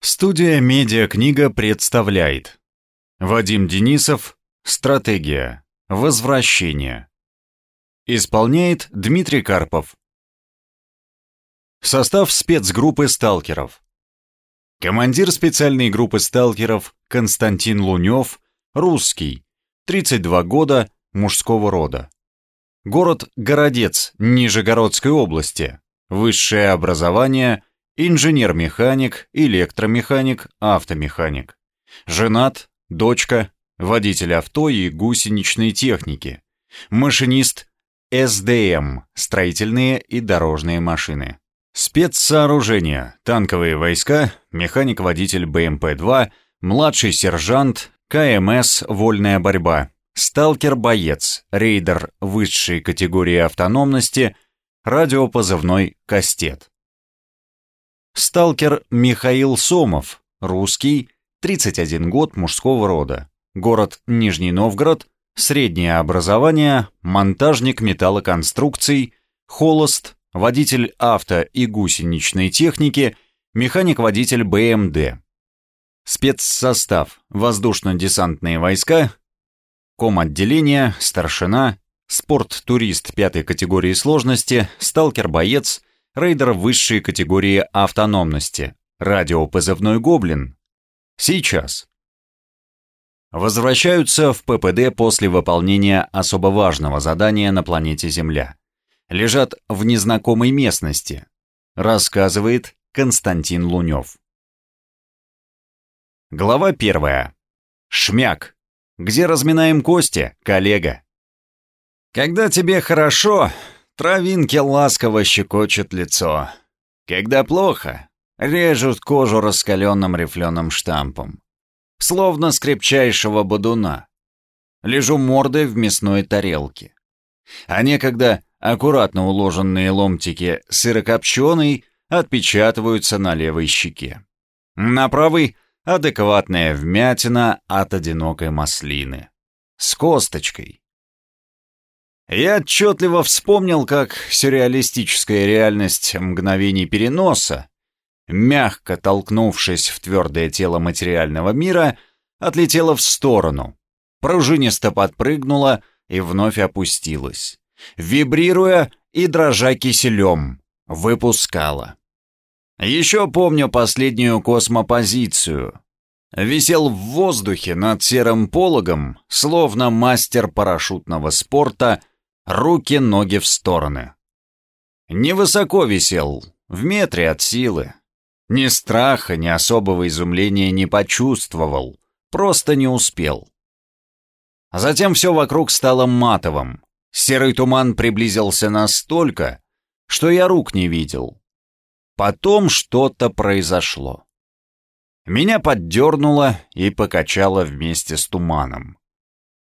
Студия «Медиакнига» представляет Вадим Денисов «Стратегия. Возвращение» Исполняет Дмитрий Карпов Состав спецгруппы сталкеров Командир специальной группы сталкеров Константин Лунев, русский, 32 года, мужского рода. Город Городец, Нижегородской области. Высшее образование – инженер-механик, электромеханик, автомеханик. Женат, дочка, водитель авто и гусеничной техники. Машинист СДМ, строительные и дорожные машины. Спецсооружения, танковые войска, механик-водитель БМП-2, младший сержант, КМС «Вольная борьба», сталкер-боец, рейдер высшей категории автономности, радиопозывной «Кастет». Сталкер Михаил Сомов, русский, 31 год, мужского рода. Город Нижний Новгород, среднее образование, монтажник металлоконструкций, холост, водитель авто и гусеничной техники, механик-водитель БМД. Спецсостав, воздушно-десантные войска, ком-отделение, старшина, спорт-турист пятой категории сложности, сталкер-боец, рейдер высшей категории автономности, радиопозывной «Гоблин». Сейчас. Возвращаются в ППД после выполнения особо важного задания на планете Земля. Лежат в незнакомой местности. Рассказывает Константин Лунев. Глава первая. Шмяк. Где разминаем кости, коллега? Когда тебе хорошо, Травинки ласково щекочут лицо. Когда плохо, режут кожу раскаленным рифленым штампом. Словно с крепчайшего бодуна. Лежу мордой в мясной тарелке. А некогда аккуратно уложенные ломтики сырокопченый отпечатываются на левой щеке. На правой — адекватная вмятина от одинокой маслины. С косточкой. Я отчетливо вспомнил, как сюрреалистическая реальность мгновений переноса, мягко толкнувшись в твердое тело материального мира, отлетела в сторону, пружинисто подпрыгнула и вновь опустилась, вибрируя и дрожа киселем, выпускала. Еще помню последнюю космопозицию. Висел в воздухе над серым пологом, словно мастер парашютного спорта руки, ноги в стороны. Невысоко висел, в метре от силы. Ни страха, ни особого изумления не почувствовал, просто не успел. Затем все вокруг стало матовым. Серый туман приблизился настолько, что я рук не видел. Потом что-то произошло. Меня поддернуло и покачало вместе с туманом.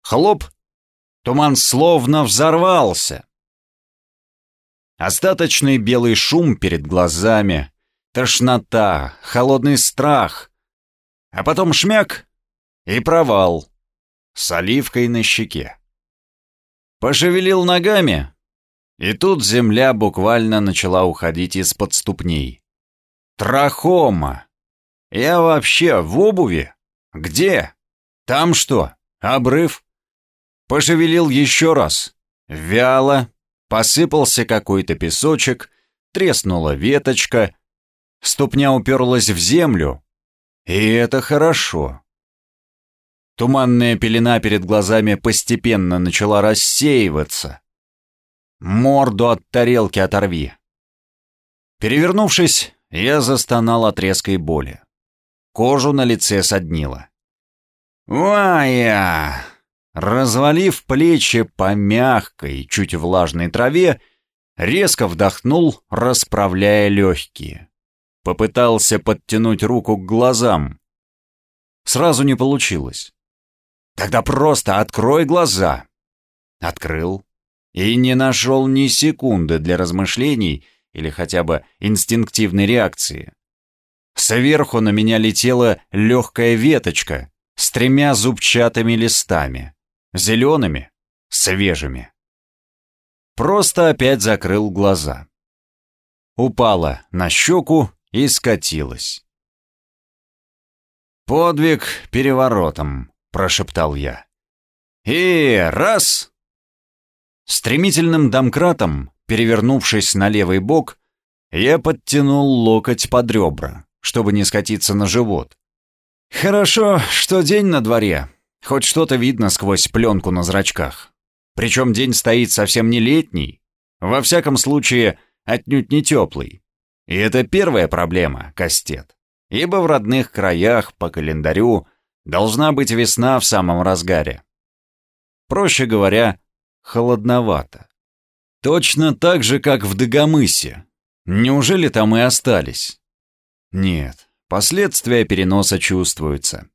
Хлоп, Туман словно взорвался. Остаточный белый шум перед глазами, тошнота, холодный страх. А потом шмяк и провал с оливкой на щеке. Пошевелил ногами, и тут земля буквально начала уходить из-под ступней. Трахома! Я вообще в обуви? Где? Там что, обрыв? Пошевелил еще раз. Вяло. Посыпался какой-то песочек. Треснула веточка. Ступня уперлась в землю. И это хорошо. Туманная пелена перед глазами постепенно начала рассеиваться. Морду от тарелки оторви. Перевернувшись, я застонал от резкой боли. Кожу на лице соднило. «Вая!» Развалив плечи по мягкой, чуть влажной траве, резко вдохнул, расправляя легкие. Попытался подтянуть руку к глазам. Сразу не получилось. Тогда просто открой глаза. Открыл. И не нашел ни секунды для размышлений или хотя бы инстинктивной реакции. Сверху на меня летела легкая веточка с тремя зубчатыми листами зелеными, свежими. Просто опять закрыл глаза. Упала на щеку и скатилась. «Подвиг переворотом», — прошептал я. «И раз!» Стремительным домкратом, перевернувшись на левый бок, я подтянул локоть под ребра, чтобы не скатиться на живот. Хорошо, что день на дворе, хоть что-то видно сквозь пленку на зрачках. Причем день стоит совсем не летний, во всяком случае, отнюдь не теплый. И это первая проблема, Кастет. Ибо в родных краях по календарю должна быть весна в самом разгаре. Проще говоря, холодновато. Точно так же, как в Дагомысе. Неужели там и остались? Нет, последствия переноса чувствуются.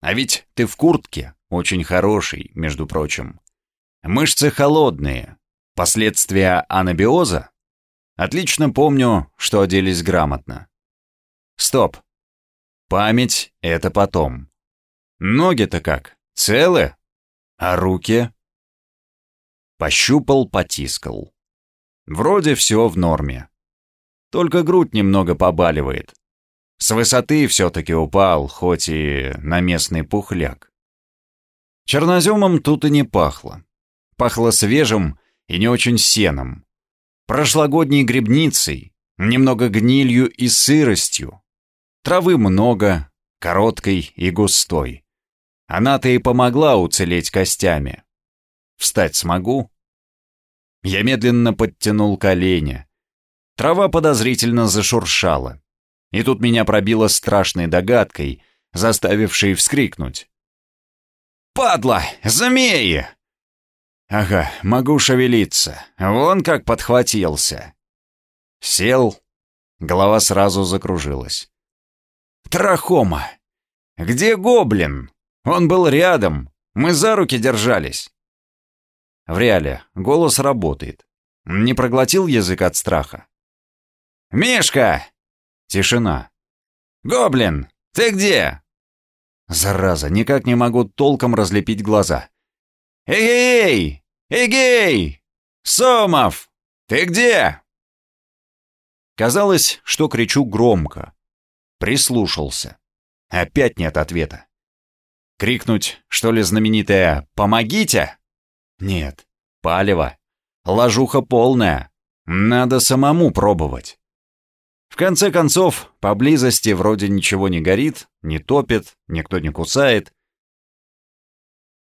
А ведь ты в куртке, очень хороший, между прочим. Мышцы холодные. Последствия анабиоза? Отлично помню, что оделись грамотно. Стоп. Память — это потом. Ноги-то как? Целы? А руки? Пощупал, потискал. Вроде все в норме. Только грудь немного побаливает. С высоты все-таки упал, хоть и на местный пухляк. Черноземом тут и не пахло. Пахло свежим и не очень сеном. Прошлогодней грибницей, немного гнилью и сыростью. Травы много, короткой и густой. Она-то и помогла уцелеть костями. Встать смогу? Я медленно подтянул колени. Трава подозрительно зашуршала. И тут меня пробило страшной догадкой, заставившей вскрикнуть. «Падла! Змеи!» «Ага, могу шевелиться. Вон как подхватился». Сел. Голова сразу закружилась. «Трахома! Где гоблин? Он был рядом. Мы за руки держались». В реале голос работает. Не проглотил язык от страха. «Мишка!» Тишина. «Гоблин, ты где?» Зараза, никак не могу толком разлепить глаза. «Эгей! Эгей! Сомов! Ты где?» Казалось, что кричу громко. Прислушался. Опять нет ответа. Крикнуть, что ли, знаменитое «Помогите!» Нет, палево. Ложуха полная. Надо самому пробовать. В конце концов, поблизости вроде ничего не горит, не топит, никто не кусает.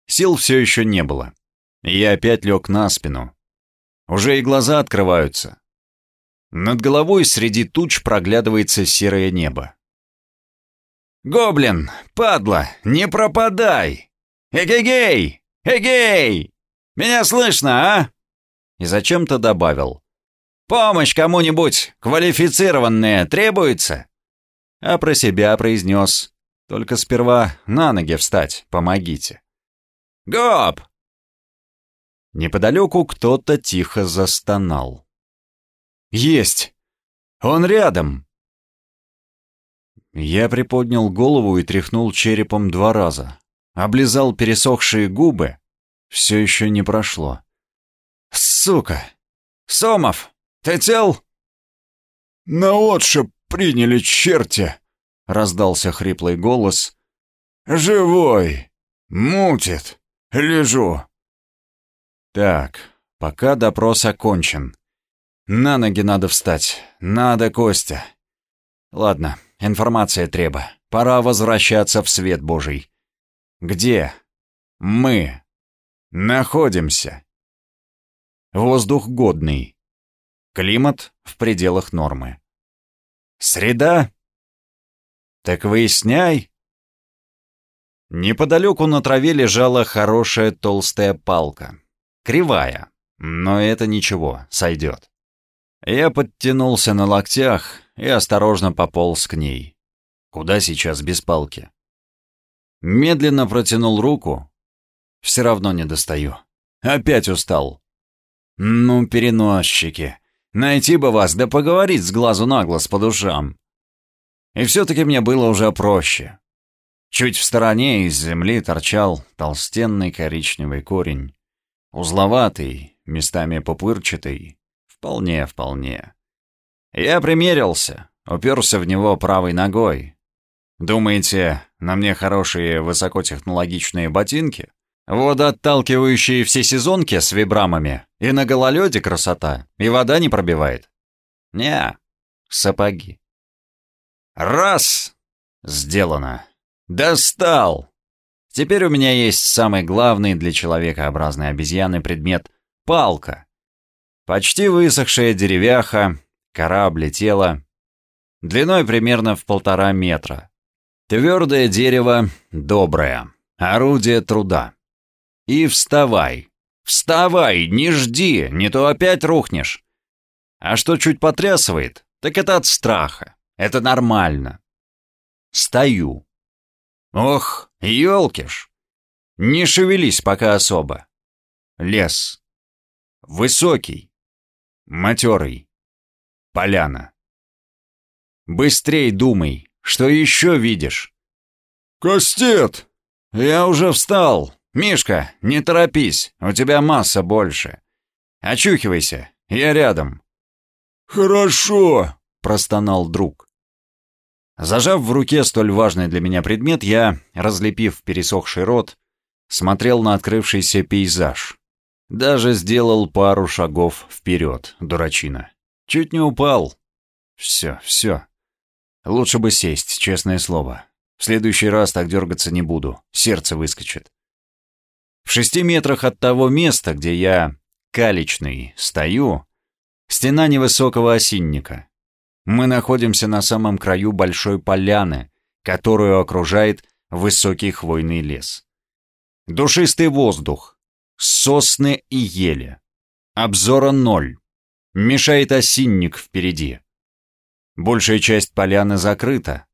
Сил все еще не было. я опять лег на спину. Уже и глаза открываются. Над головой среди туч проглядывается серое небо. «Гоблин, падла, не пропадай! Эгегей! Эгей! Меня слышно, а?» И зачем-то добавил. «Помощь кому-нибудь квалифицированная требуется?» А про себя произнес. «Только сперва на ноги встать, помогите». «Гоп!» Неподалеку кто-то тихо застонал. «Есть! Он рядом!» Я приподнял голову и тряхнул черепом два раза. Облизал пересохшие губы, все еще не прошло. «Сука! Сомов, ты цел?» «На отшиб приняли черти!» — раздался хриплый голос. «Живой! Мутит! Лежу!» «Так, пока допрос окончен. На ноги надо встать. Надо, Костя. Ладно, информация треба. Пора возвращаться в свет Божий. Где? Мы Находимся. Воздух годный. Климат в пределах нормы. Среда? Так выясняй. Неподалеку на траве лежала хорошая толстая палка. Кривая, но это ничего, сойдет. Я подтянулся на локтях и осторожно пополз к ней. Куда сейчас без палки? Медленно протянул руку, все равно не достаю. Опять устал. Ну, переносчики. Найти бы вас, да поговорить с глазу на глаз по душам. И все-таки мне было уже проще. Чуть в стороне из земли торчал толстенный коричневый корень. Узловатый, местами пупырчатый. Вполне, вполне. Я примерился, уперся в него правой ногой. Думаете, на мне хорошие высокотехнологичные ботинки? Водоотталкивающие все сезонки с вибрамами, и на гололеде красота, и вода не пробивает. Не, сапоги. Раз! Сделано. Достал! Теперь у меня есть самый главный для человекообразной обезьяны предмет — палка. Почти высохшая деревяха, кора облетела. Длиной примерно в полтора метра. Твердое дерево, доброе. Орудие труда. И вставай. Вставай, не жди, не то опять рухнешь. А что чуть потрясывает, так это от страха. Это нормально. Стою. Ох, елкиш. Не шевелись пока особо. Лес. Высокий. Матерый. Поляна. Быстрей думай, что еще видишь? Кастет! Я уже встал. Мишка, не торопись, у тебя масса больше. Очухивайся, я рядом. Хорошо, простонал друг. Зажав в руке столь важный для меня предмет, я, разлепив пересохший рот, смотрел на открывшийся пейзаж. Даже сделал пару шагов вперед, дурачина. Чуть не упал. Все, все. Лучше бы сесть, честное слово. В следующий раз так дергаться не буду, сердце выскочит. В шести метрах от того места, где я, калечный, стою, стена невысокого осинника. Мы находимся на самом краю большой поляны, которую окружает высокий хвойный лес. Душистый воздух, сосны и ели. Обзора ноль. Мешает осинник впереди. Большая часть поляны закрыта.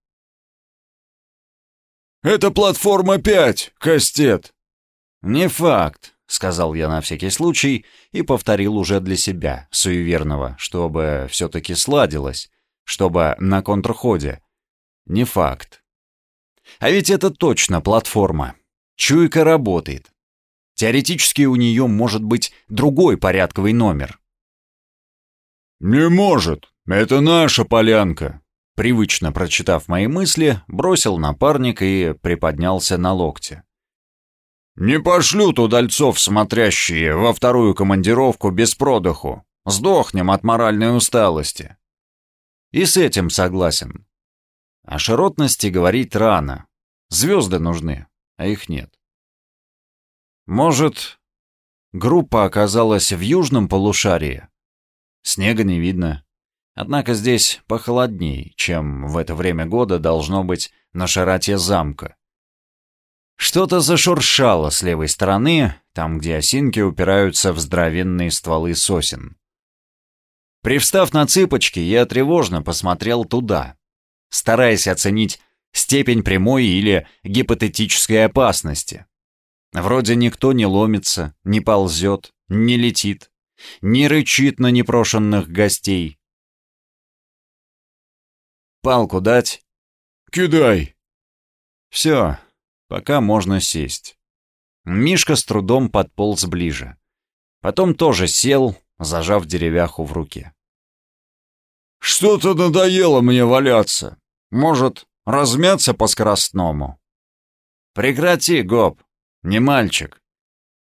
«Это платформа 5, Кастет!» «Не факт», — сказал я на всякий случай и повторил уже для себя, суеверного, чтобы все-таки сладилось, чтобы на контрходе. Не факт. А ведь это точно платформа. Чуйка работает. Теоретически у нее может быть другой порядковый номер. «Не может. Это наша полянка», Привычно прочитав мои мысли, бросил напарник и приподнялся на локте. «Не пошлют удальцов, смотрящие во вторую командировку без продыху. Сдохнем от моральной усталости». И с этим согласен. О широтности говорить рано. Звезды нужны, а их нет. Может, группа оказалась в южном полушарии? Снега не видно. Однако здесь похолодней, чем в это время года должно быть на широте замка. Что-то зашуршало с левой стороны, там, где осинки упираются в здоровенные стволы сосен. Привстав на цыпочки, я тревожно посмотрел туда, стараясь оценить степень прямой или гипотетической опасности. Вроде никто не ломится, не ползет, не летит, не рычит на непрошенных гостей. «Палку дать?» «Кидай!» «Все, Пока можно сесть. Мишка с трудом подполз ближе. Потом тоже сел, зажав деревяху в руке. «Что-то надоело мне валяться. Может, размяться по-скоростному?» «Прекрати, Гоп, не мальчик.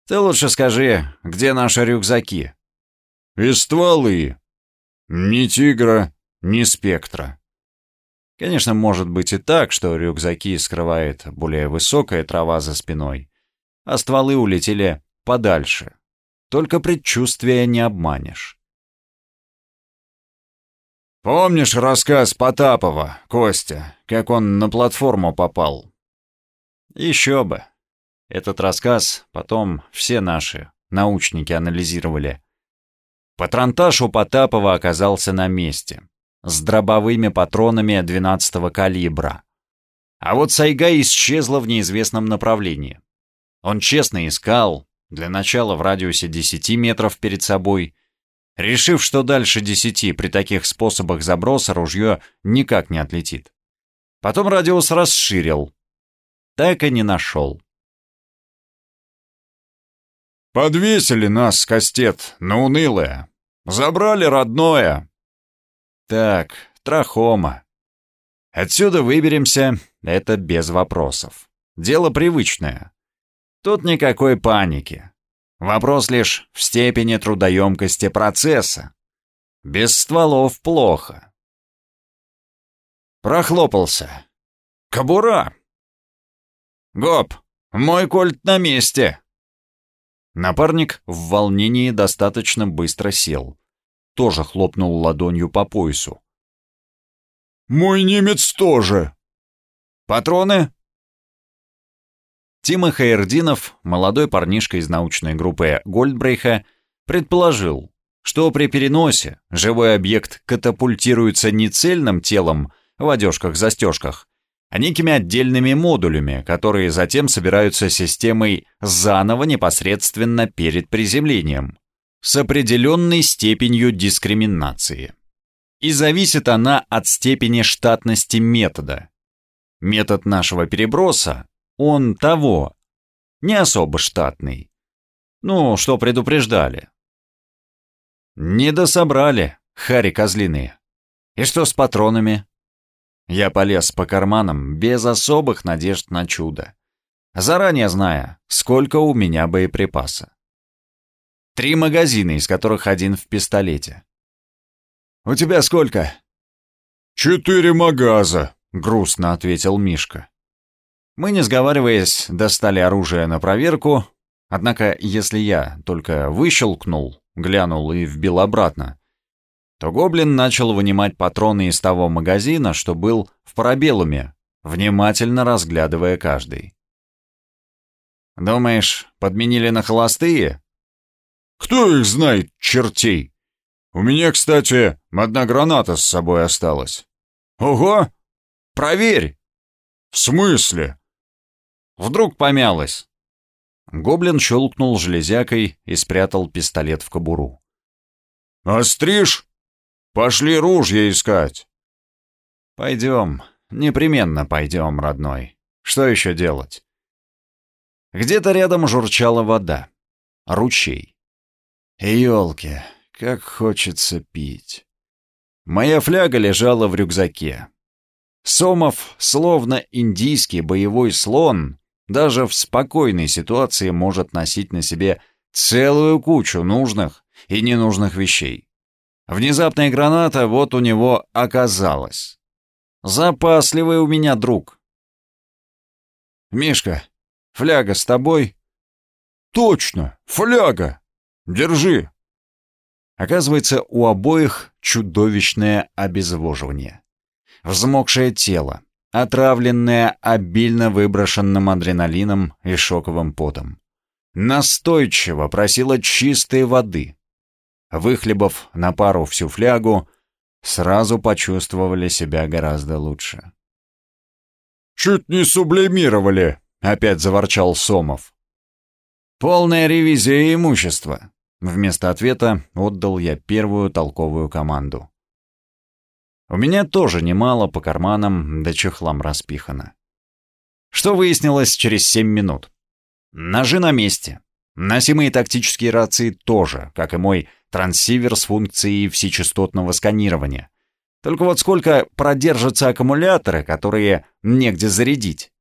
Ты лучше скажи, где наши рюкзаки?» «И стволы. Ни тигра, ни спектра». Конечно, может быть и так, что рюкзаки скрывает более высокая трава за спиной, а стволы улетели подальше. Только предчувствия не обманешь. «Помнишь рассказ Потапова, Костя, как он на платформу попал?» «Еще бы. Этот рассказ потом все наши научники анализировали. Патронтаж у Потапова оказался на месте с дробовыми патронами 12-го калибра. А вот Сайга исчезла в неизвестном направлении. Он честно искал, для начала в радиусе 10 метров перед собой, решив, что дальше 10 при таких способах заброса ружье никак не отлетит. Потом радиус расширил. Так и не нашел. «Подвесили нас, Кастет, на унылое. Забрали родное, так, трахома. Отсюда выберемся, это без вопросов. Дело привычное. Тут никакой паники. Вопрос лишь в степени трудоемкости процесса. Без стволов плохо. Прохлопался. Кобура! Гоп, мой кольт на месте! Напарник в волнении достаточно быстро сел. Тоже хлопнул ладонью по поясу. «Мой немец тоже!» «Патроны?» Тима Хайердинов, молодой парнишка из научной группы Гольдбрейха, предположил, что при переносе живой объект катапультируется не цельным телом в одежках-застежках, а некими отдельными модулями, которые затем собираются системой заново непосредственно перед приземлением, с определенной степенью дискриминации. И зависит она от степени штатности метода. Метод нашего переброса он того. Не особо штатный. Ну, что предупреждали. Не дособрали, хари козлиные. И что с патронами? Я полез по карманам без особых надежд на чудо. Заранее зная, сколько у меня боеприпаса. Три магазина, из которых один в пистолете. «У тебя сколько?» «Четыре магаза», — грустно ответил Мишка. Мы, не сговариваясь, достали оружие на проверку, однако если я только выщелкнул, глянул и вбил обратно, то гоблин начал вынимать патроны из того магазина, что был в парабеллуме, внимательно разглядывая каждый. «Думаешь, подменили на холостые?» «Кто их знает, чертей? У меня, кстати, одна граната с собой осталась». «Ого! Проверь!» «В смысле?» Вдруг помялось. Гоблин щелкнул железякой и спрятал пистолет в кобуру. «Остришь? Пошли ружья искать!» «Пойдем, непременно пойдем, родной. Что еще делать?» Где-то рядом журчала вода. Ручей. Ёлки, как хочется пить. Моя фляга лежала в рюкзаке. Сомов, словно индийский боевой слон, даже в спокойной ситуации может носить на себе целую кучу нужных и ненужных вещей. Внезапная граната вот у него оказалась. Запасливый у меня друг. «Мишка, фляга с тобой?» «Точно, фляга! Держи!» Оказывается, у обоих чудовищное обезвоживание. Взмокшее тело, отравленная обильно выброшенным адреналином и шоковым потом. Настойчиво просила чистой воды. Выхлебав на пару всю флягу, сразу почувствовали себя гораздо лучше. «Чуть не сублимировали», — опять заворчал Сомов. «Полная ревизия имущества», — вместо ответа отдал я первую толковую команду. У меня тоже немало по карманам да чехлам распихано. Что выяснилось через семь минут? Ножи на месте. Носимые тактические рации тоже, как и мой трансивер с функцией всечастотного сканирования. Только вот сколько продержатся аккумуляторы, которые негде зарядить?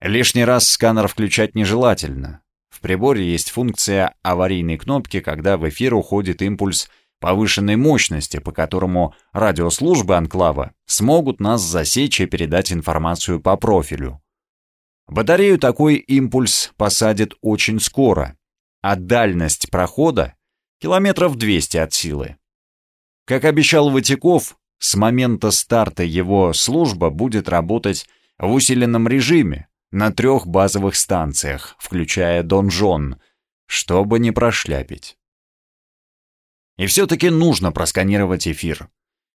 Лишний раз сканер включать нежелательно. В приборе есть функция аварийной кнопки, когда в эфир уходит импульс повышенной мощности, по которому радиослужбы Анклава смогут нас засечь и передать информацию по профилю. Батарею такой импульс посадит очень скоро, а дальность прохода — километров 200 от силы. Как обещал Ватиков, с момента старта его служба будет работать в усиленном режиме на трех базовых станциях, включая Донжон, чтобы не прошляпить. И все-таки нужно просканировать эфир.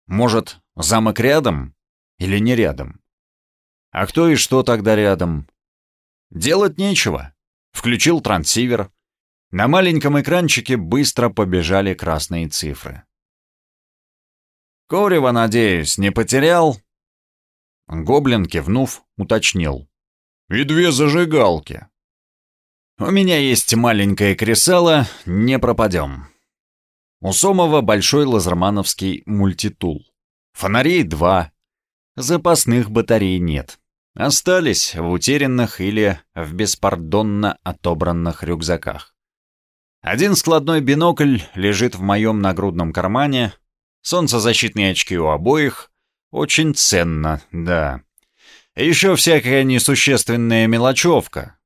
Может, замок рядом или не рядом? А кто и что тогда рядом? Делать нечего. Включил трансивер. На маленьком экранчике быстро побежали красные цифры. «Корева, надеюсь, не потерял?» Гоблин, кивнув, уточнил. «И две зажигалки». «У меня есть маленькое кресало, не пропадем». У Сомова большой лазермановский мультитул. Фонарей два. Запасных батарей нет. остались в утерянных или в беспардонно отобранных рюкзаках. Один складной бинокль лежит в моем нагрудном кармане, солнцезащитные очки у обоих. Очень ценно, да. Еще всякая несущественная мелочевка.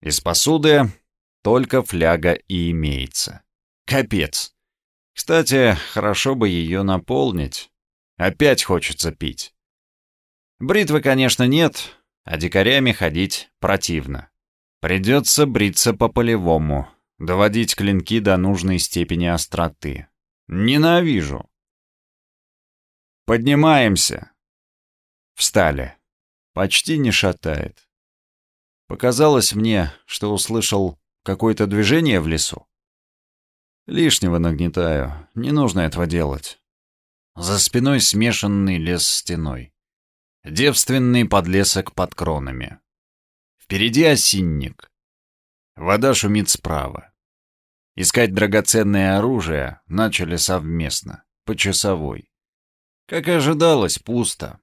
Из посуды только фляга и имеется. Капец. Кстати, хорошо бы ее наполнить. Опять хочется пить. Бритвы, конечно, нет, а дикарями ходить противно. Придется бриться по-полевому, доводить клинки до нужной степени остроты. Ненавижу. Поднимаемся. Встали. Почти не шатает. Показалось мне, что услышал какое-то движение в лесу. Лишнего нагнетаю, не нужно этого делать. За спиной смешанный лес стеной. Девственный подлесок под кронами. Впереди осинник. Вода шумит справа. Искать драгоценное оружие начали совместно, по часовой. Как и ожидалось, пусто.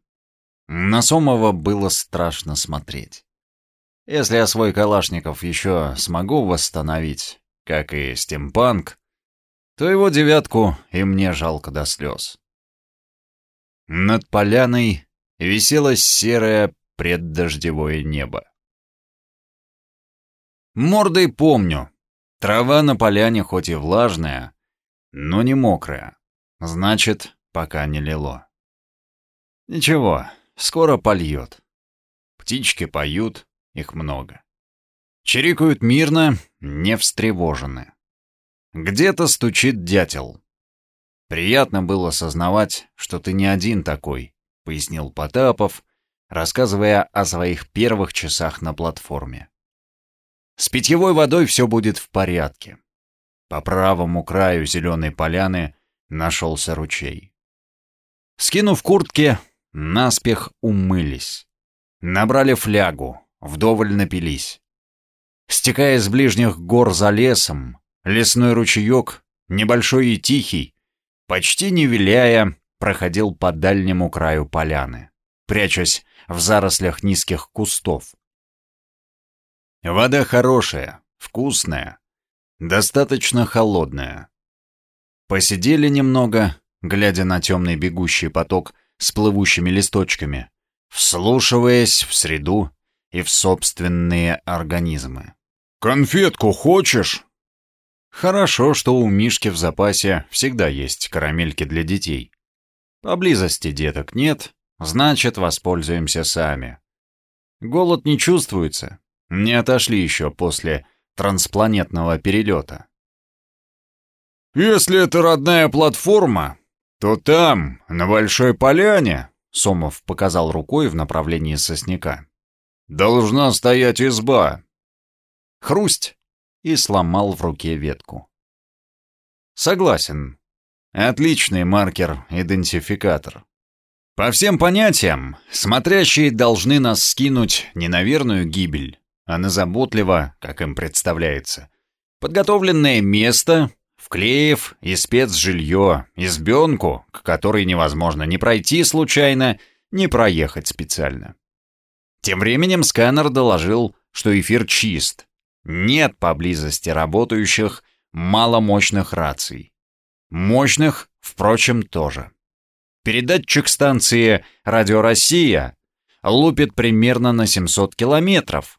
На Сомова было страшно смотреть. Если я свой Калашников еще смогу восстановить, как и стимпанк, то его девятку и мне жалко до слез. Над поляной висело серое преддождевое небо. Мордой помню. Трава на поляне хоть и влажная, но не мокрая. Значит, пока не лило. Ничего, скоро польет. Птички поют, их много. Чирикают мирно, не встревожены. Где-то стучит дятел. Приятно было осознавать, что ты не один такой, пояснил Потапов, рассказывая о своих первых часах на платформе. С питьевой водой все будет в порядке. По правому краю зеленой поляны нашелся ручей. Скинув куртки, наспех умылись. Набрали флягу, вдоволь напились. Стекая с ближних гор за лесом, лесной ручеек, небольшой и тихий, почти не виляя, проходил по дальнему краю поляны, прячась в зарослях низких кустов. Вода хорошая, вкусная, достаточно холодная. Посидели немного, глядя на темный бегущий поток с плывущими листочками, вслушиваясь в среду и в собственные организмы. «Конфетку хочешь?» Хорошо, что у Мишки в запасе всегда есть карамельки для детей. Поблизости деток нет, значит, воспользуемся сами. Голод не чувствуется, не отошли еще после транспланетного перелета. «Если это родная платформа, то там, на Большой Поляне», — Сомов показал рукой в направлении сосняка, — «должна стоять изба». Хрусть! И сломал в руке ветку. Согласен. Отличный маркер-идентификатор. По всем понятиям, смотрящие должны нас скинуть не на верную гибель, а на заботливо, как им представляется, подготовленное место, вклеив и спецжилье, избенку, к которой невозможно ни пройти случайно, ни проехать специально. Тем временем сканер доложил, что эфир чист. Нет поблизости работающих маломощных раций. Мощных, впрочем, тоже. Передатчик станции «Радио Россия» лупит примерно на 700 километров,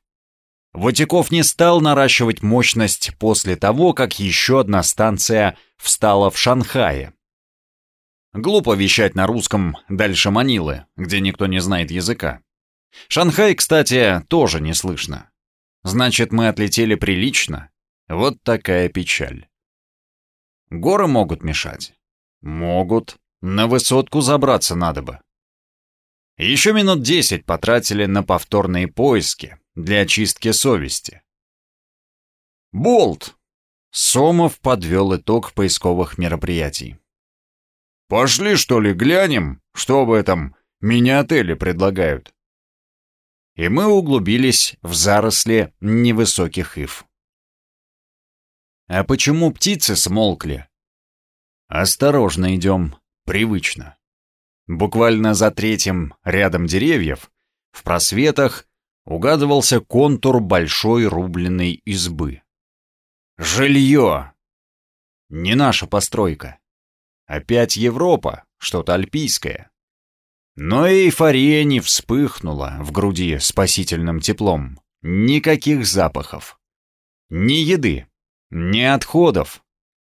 Ватиков не стал наращивать мощность после того, как еще одна станция встала в Шанхае. Глупо вещать на русском дальше Манилы, где никто не знает языка. Шанхай, кстати, тоже не слышно. Значит, мы отлетели прилично. Вот такая печаль. Горы могут мешать. Могут. На высотку забраться надо бы. Еще минут десять потратили на повторные поиски, для очистки совести. Болт! Сомов подвел итог поисковых мероприятий. «Пошли, что ли, глянем, что в этом мини-отеле предлагают?» И мы углубились в заросли невысоких ив. «А почему птицы смолкли?» «Осторожно идем, привычно. Буквально за третьим рядом деревьев В просветах угадывался контур большой рубленной избы. Жилье! Не наша постройка. Опять Европа, что-то альпийское. Но эйфория не вспыхнула в груди спасительным теплом. Никаких запахов. Ни еды, ни отходов,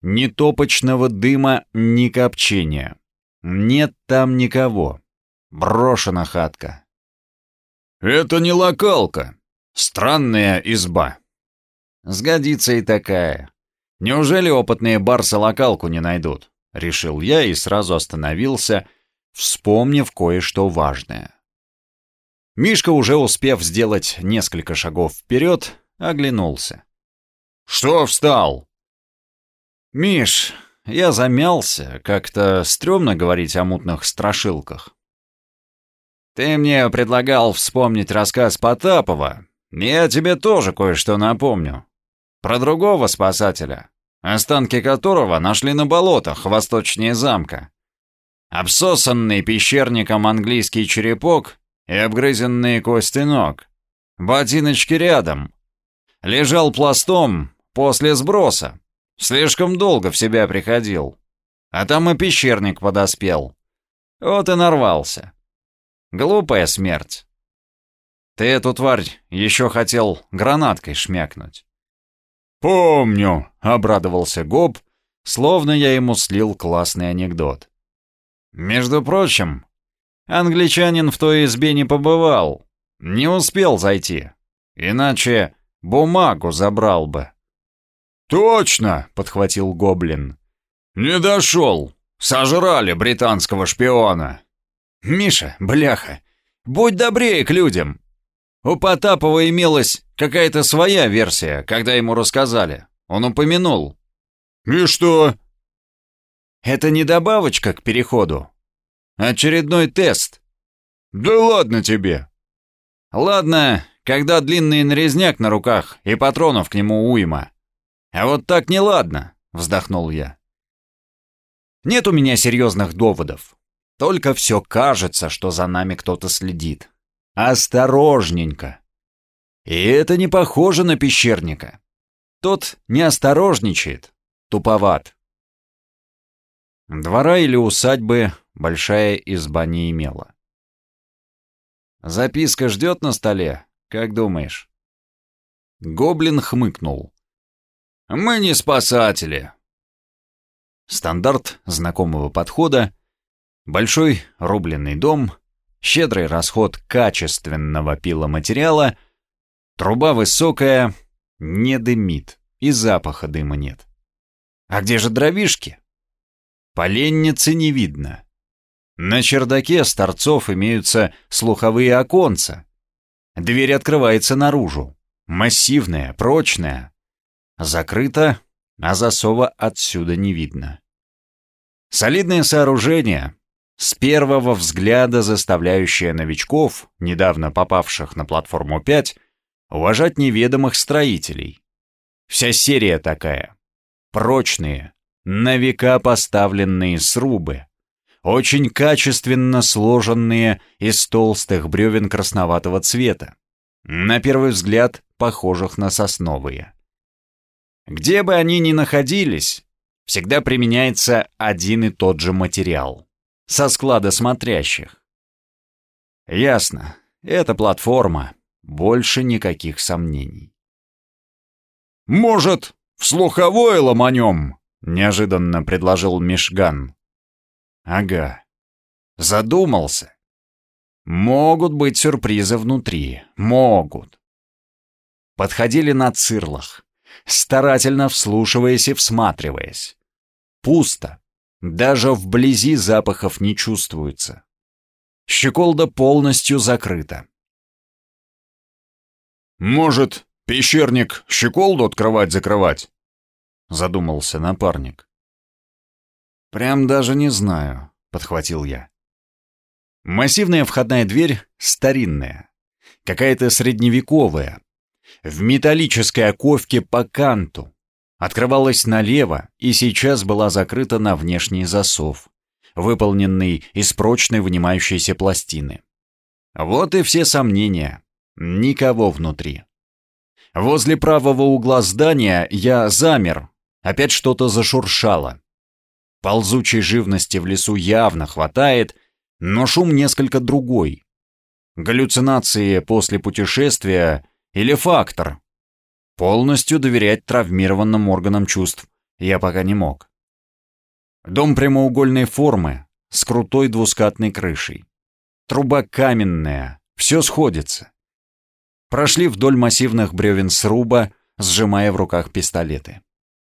ни топочного дыма, ни копчения. Нет там никого. Брошена хатка. «Это не локалка. Странная изба». «Сгодится и такая. Неужели опытные барсы локалку не найдут?» Решил я и сразу остановился, вспомнив кое-что важное. Мишка, уже успев сделать несколько шагов вперед, оглянулся. «Что встал?» «Миш, я замялся, как-то стрёмно говорить о мутных страшилках. Ты мне предлагал вспомнить рассказ Потапова. Я тебе тоже кое-что напомню. Про другого спасателя, останки которого нашли на болотах восточнее замка. Обсосанный пещерником английский черепок и обгрызенные кости ног. Ботиночки рядом. Лежал пластом после сброса. Слишком долго в себя приходил. А там и пещерник подоспел. Вот и нарвался. Глупая смерть. Ты эту тварь еще хотел гранаткой шмякнуть. «Помню», — обрадовался Гоб, словно я ему слил классный анекдот. Между прочим, англичанин в той избе не побывал, не успел зайти, иначе бумагу забрал бы. «Точно!» — подхватил Гоблин. «Не дошел! Сожрали британского шпиона!» «Миша, бляха, будь добрее к людям!» У Потапова имелась какая-то своя версия, когда ему рассказали. Он упомянул. «И что?» «Это не добавочка к переходу. Очередной тест». «Да ладно тебе!» «Ладно, когда длинный нарезняк на руках и патронов к нему уйма. «А вот так неладно», — вздохнул я. «Нет у меня серьезных доводов. Только все кажется, что за нами кто-то следит. Осторожненько. И это не похоже на пещерника. Тот не осторожничает, туповат. Двора или усадьбы большая изба не имела. Записка ждет на столе, как думаешь? Гоблин хмыкнул. Мы не спасатели. Стандарт знакомого подхода. Большой рубленый дом, щедрый расход качественного пиломатериала, труба высокая, не дымит, и запаха дыма нет. А где же дровишки? Поленницы не видно. На чердаке с торцов имеются слуховые оконца. Дверь открывается наружу. Массивная, прочная, Закрыто, а засова отсюда не видно. Солидное сооружение, с первого взгляда заставляющее новичков, недавно попавших на платформу 5, уважать неведомых строителей. Вся серия такая. Прочные, на века поставленные срубы, очень качественно сложенные из толстых бревен красноватого цвета, на первый взгляд похожих на сосновые. Где бы они ни находились, всегда применяется один и тот же материал. Со склада смотрящих. Ясно. Это платформа. Больше никаких сомнений. «Может, в слуховое ломанем?» — неожиданно предложил Мишган. «Ага. Задумался. Могут быть сюрпризы внутри. Могут». Подходили на цирлах старательно вслушиваясь и всматриваясь. Пусто. Даже вблизи запахов не чувствуется. Щеколда полностью закрыта. «Может, пещерник щеколду открывать-закрывать?» Задумался напарник. «Прям даже не знаю», — подхватил я. Массивная входная дверь старинная, какая-то средневековая, в металлической оковке по канту. Открывалась налево и сейчас была закрыта на внешний засов, выполненный из прочной вынимающейся пластины. Вот и все сомнения. Никого внутри. Возле правого угла здания я замер. Опять что-то зашуршало. Ползучей живности в лесу явно хватает, но шум несколько другой. Галлюцинации после путешествия или фактор. Полностью доверять травмированным органам чувств я пока не мог. Дом прямоугольной формы, с крутой двускатной крышей. Труба каменная, все сходится. Прошли вдоль массивных бревен сруба, сжимая в руках пистолеты.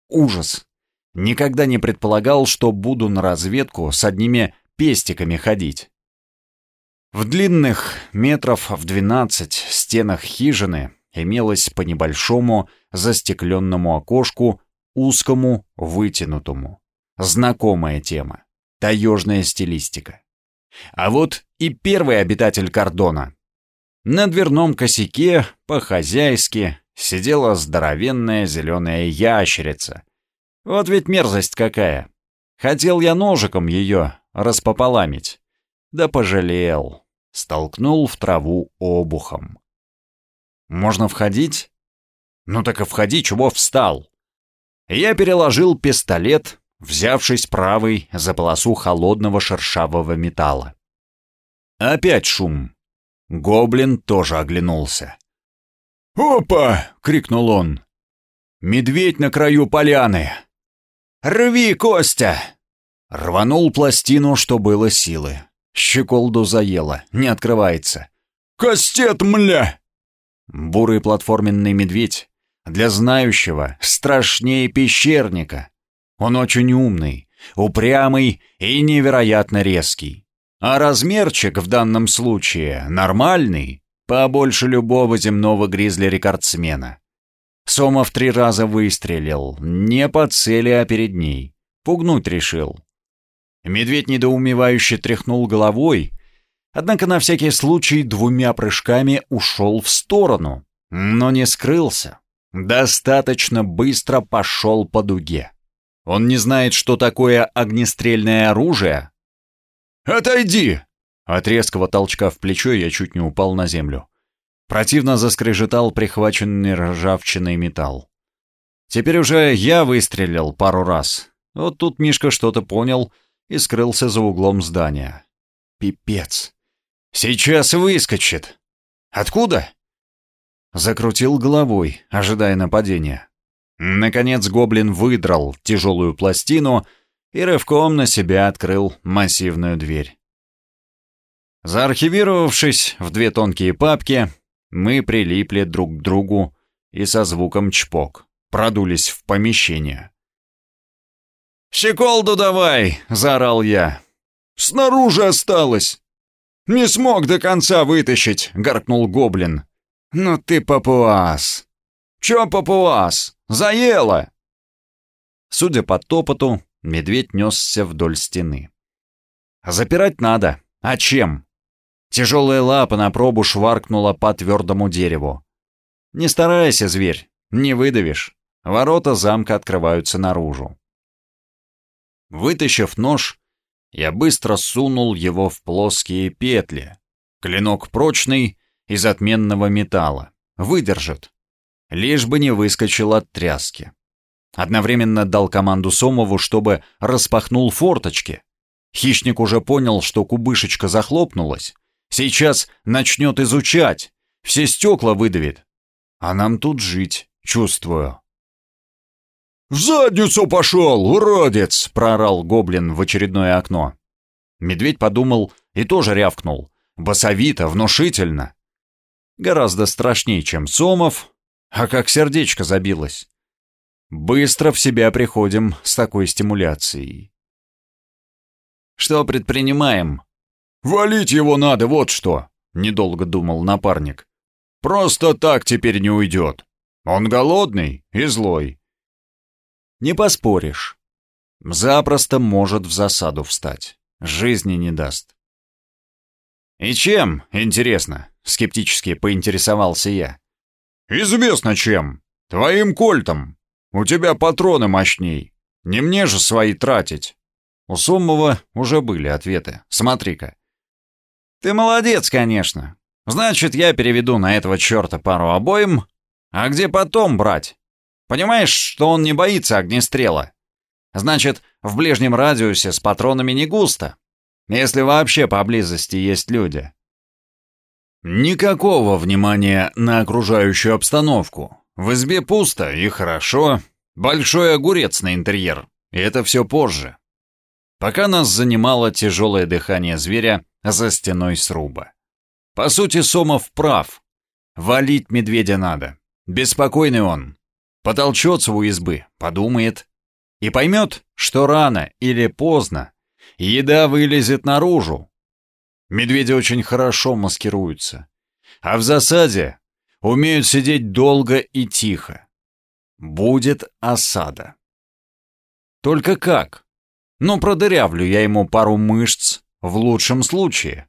Ужас. Никогда не предполагал, что буду на разведку с одними пестиками ходить. В длинных, метров в двенадцать, стенах хижины имелось по небольшому застекленному окошку, узкому, вытянутому. Знакомая тема. Таежная стилистика. А вот и первый обитатель кордона. На дверном косяке, по-хозяйски, сидела здоровенная зеленая ящерица. Вот ведь мерзость какая. Хотел я ножиком ее распополамить. Да пожалел. Столкнул в траву обухом. Можно входить? Ну так и входи, чего встал. Я переложил пистолет, взявшись правой за полосу холодного шершавого металла. Опять шум. Гоблин тоже оглянулся. «Опа!» — крикнул он. «Медведь на краю поляны!» «Рви, Костя!» Рванул пластину, что было силы. Щеколду заело, не открывается. «Кастет, мля!» Бурый платформенный медведь. Для знающего страшнее пещерника. Он очень умный, упрямый и невероятно резкий. А размерчик в данном случае нормальный, побольше любого земного гризли-рекордсмена. Сомов три раза выстрелил, не по цели, а перед ней. Пугнуть решил. Медведь недоумевающе тряхнул головой, однако на всякий случай двумя прыжками ушел в сторону, но не скрылся. Достаточно быстро пошел по дуге. Он не знает, что такое огнестрельное оружие? «Отойди!» От резкого толчка в плечо я чуть не упал на землю. Противно заскрежетал прихваченный ржавчиной металл. Теперь уже я выстрелил пару раз. Вот тут Мишка что-то понял и скрылся за углом здания. Пипец. Сейчас выскочит. Откуда? Закрутил головой, ожидая нападения. Наконец гоблин выдрал тяжелую пластину и рывком на себя открыл массивную дверь. Заархивировавшись в две тонкие папки, мы прилипли друг к другу и со звуком чпок продулись в помещение. «Щеколду давай!» — заорал я. «Снаружи осталось!» «Не смог до конца вытащить!» — гаркнул гоблин. «Ну ты папуас!» «Чё папуас? Заело!» Судя по топоту, медведь несся вдоль стены. «Запирать надо. А чем?» Тяжелая лапа на пробу шваркнула по твердому дереву. «Не старайся, зверь, не выдавишь. Ворота замка открываются наружу». Вытащив нож, я быстро сунул его в плоские петли. Клинок прочный, из отменного металла. Выдержит лишь бы не выскочил от тряски. Одновременно дал команду Сомову, чтобы распахнул форточки. Хищник уже понял, что кубышечка захлопнулась. Сейчас начнет изучать, все стекла выдавит. А нам тут жить, чувствую. «В задницу пошел, уродец!» — проорал гоблин в очередное окно. Медведь подумал и тоже рявкнул. Басовито, внушительно. Гораздо страшнее, чем Сомов, а как сердечко забилось. Быстро в себя приходим с такой стимуляцией. Что предпринимаем? Валить его надо, вот что, недолго думал напарник. Просто так теперь не уйдет. Он голодный и злой. Не поспоришь. Запросто может в засаду встать. Жизни не даст. «И чем, интересно?» — скептически поинтересовался я. «Известно чем. Твоим кольтом. У тебя патроны мощней. Не мне же свои тратить». У Сомова уже были ответы. Смотри-ка. Ты молодец, конечно. Значит, я переведу на этого черта пару обоим. А где потом брать? Понимаешь, что он не боится огнестрела? Значит, в ближнем радиусе с патронами не густо. Если вообще поблизости есть люди. Никакого внимания на окружающую обстановку. В избе пусто и хорошо. Большой огурец на интерьер. И это все позже. Пока нас занимало тяжелое дыхание зверя за стеной сруба. По сути, Сомов прав. Валить медведя надо. Беспокойный он. Потолчется у избы, подумает. И поймет, что рано или поздно еда вылезет наружу. Медведи очень хорошо маскируются. А в засаде умеют сидеть долго и тихо. Будет осада. Только как? Ну, продырявлю я ему пару мышц, в лучшем случае.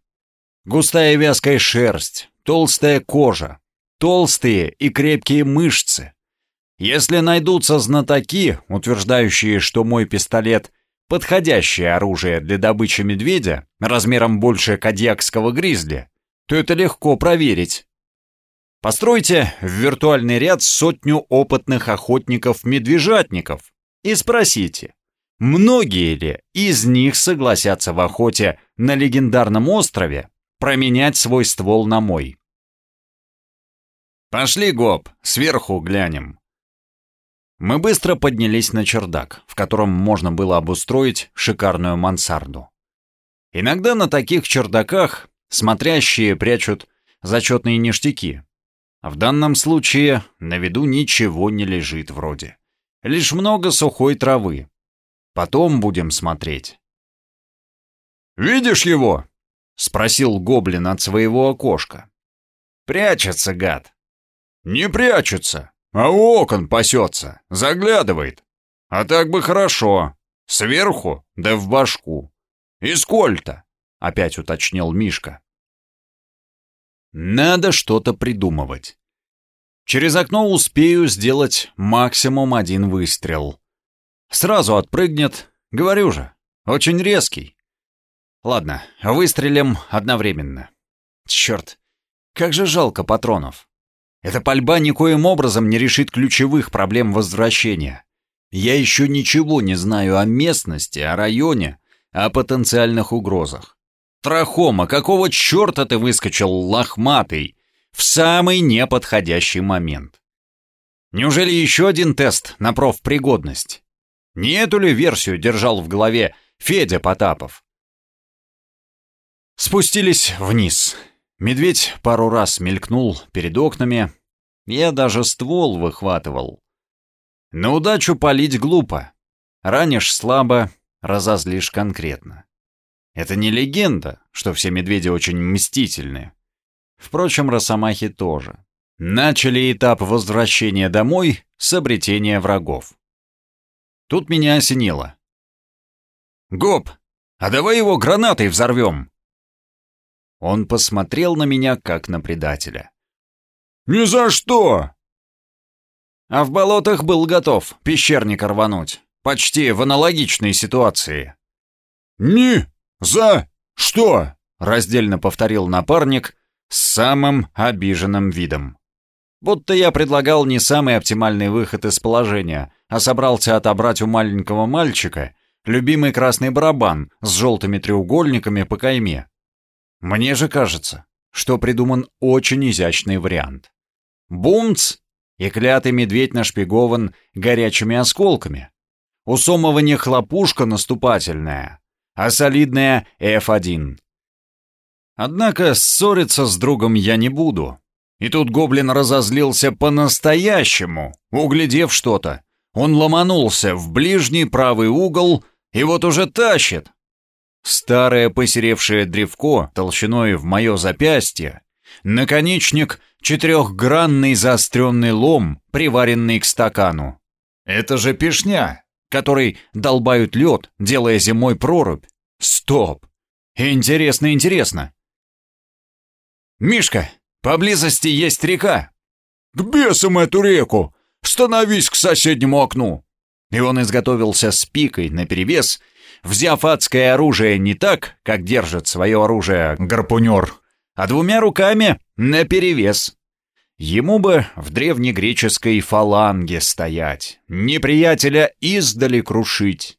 Густая вязкая шерсть, толстая кожа, толстые и крепкие мышцы. Если найдутся знатоки, утверждающие, что мой пистолет — подходящее оружие для добычи медведя размером больше кадьякского гризли, то это легко проверить. Постройте в виртуальный ряд сотню опытных охотников-медвежатников и спросите, многие ли из них согласятся в охоте на легендарном острове променять свой ствол на мой. «Пошли, Гоп, сверху глянем». Мы быстро поднялись на чердак, в котором можно было обустроить шикарную мансарду. Иногда на таких чердаках смотрящие прячут зачетные ништяки. В данном случае на виду ничего не лежит вроде. Лишь много сухой травы. Потом будем смотреть. «Видишь его?» — спросил гоблин от своего окошка. «Прячется, гад». «Не прячется, а у окон пасется, заглядывает. А так бы хорошо. Сверху, да в башку. И сколько-то?» — опять уточнил Мишка. «Надо что-то придумывать. Через окно успею сделать максимум один выстрел. Сразу отпрыгнет, говорю же, очень резкий. Ладно, выстрелим одновременно. Черт, как же жалко патронов. Эта пальба никоим образом не решит ключевых проблем возвращения. Я еще ничего не знаю о местности, о районе, о потенциальных угрозах. Трахома, какого черта ты выскочил лохматый в самый неподходящий момент? Неужели еще один тест на профпригодность? Не эту ли версию держал в голове Федя Потапов? Спустились вниз. Медведь пару раз мелькнул перед окнами. Я даже ствол выхватывал. На удачу палить глупо. Ранишь слабо, разозлишь конкретно. Это не легенда, что все медведи очень мстительны. Впрочем, росомахи тоже. Начали этап возвращения домой с обретения врагов. Тут меня осенило. «Гоп, а давай его гранатой взорвем!» Он посмотрел на меня, как на предателя. «Ни за что!» А в болотах был готов пещерник рвануть. Почти в аналогичной ситуации. «Ни за что!» — раздельно повторил напарник с самым обиженным видом. Будто я предлагал не самый оптимальный выход из положения, а собрался отобрать у маленького мальчика любимый красный барабан с желтыми треугольниками по кайме. Мне же кажется, что придуман очень изящный вариант. Бумц! И клятый медведь нашпигован горячими осколками. У Сомова не хлопушка наступательная, а солидная F1. Однако ссориться с другом я не буду. И тут гоблин разозлился по-настоящему, углядев что-то. Он ломанулся в ближний правый угол и вот уже тащит, Старое посеревшее древко толщиной в мое запястье, наконечник — четырехгранный заостренный лом, приваренный к стакану. Это же пешня, которой долбают лед, делая зимой прорубь. Стоп! Интересно, интересно. «Мишка, поблизости есть река!» «К бесам эту реку! Становись к соседнему окну!» И он изготовился с пикой наперевес — взяв адское оружие не так, как держит свое оружие гарпунер, а двумя руками наперевес. Ему бы в древнегреческой фаланге стоять, неприятеля издали крушить.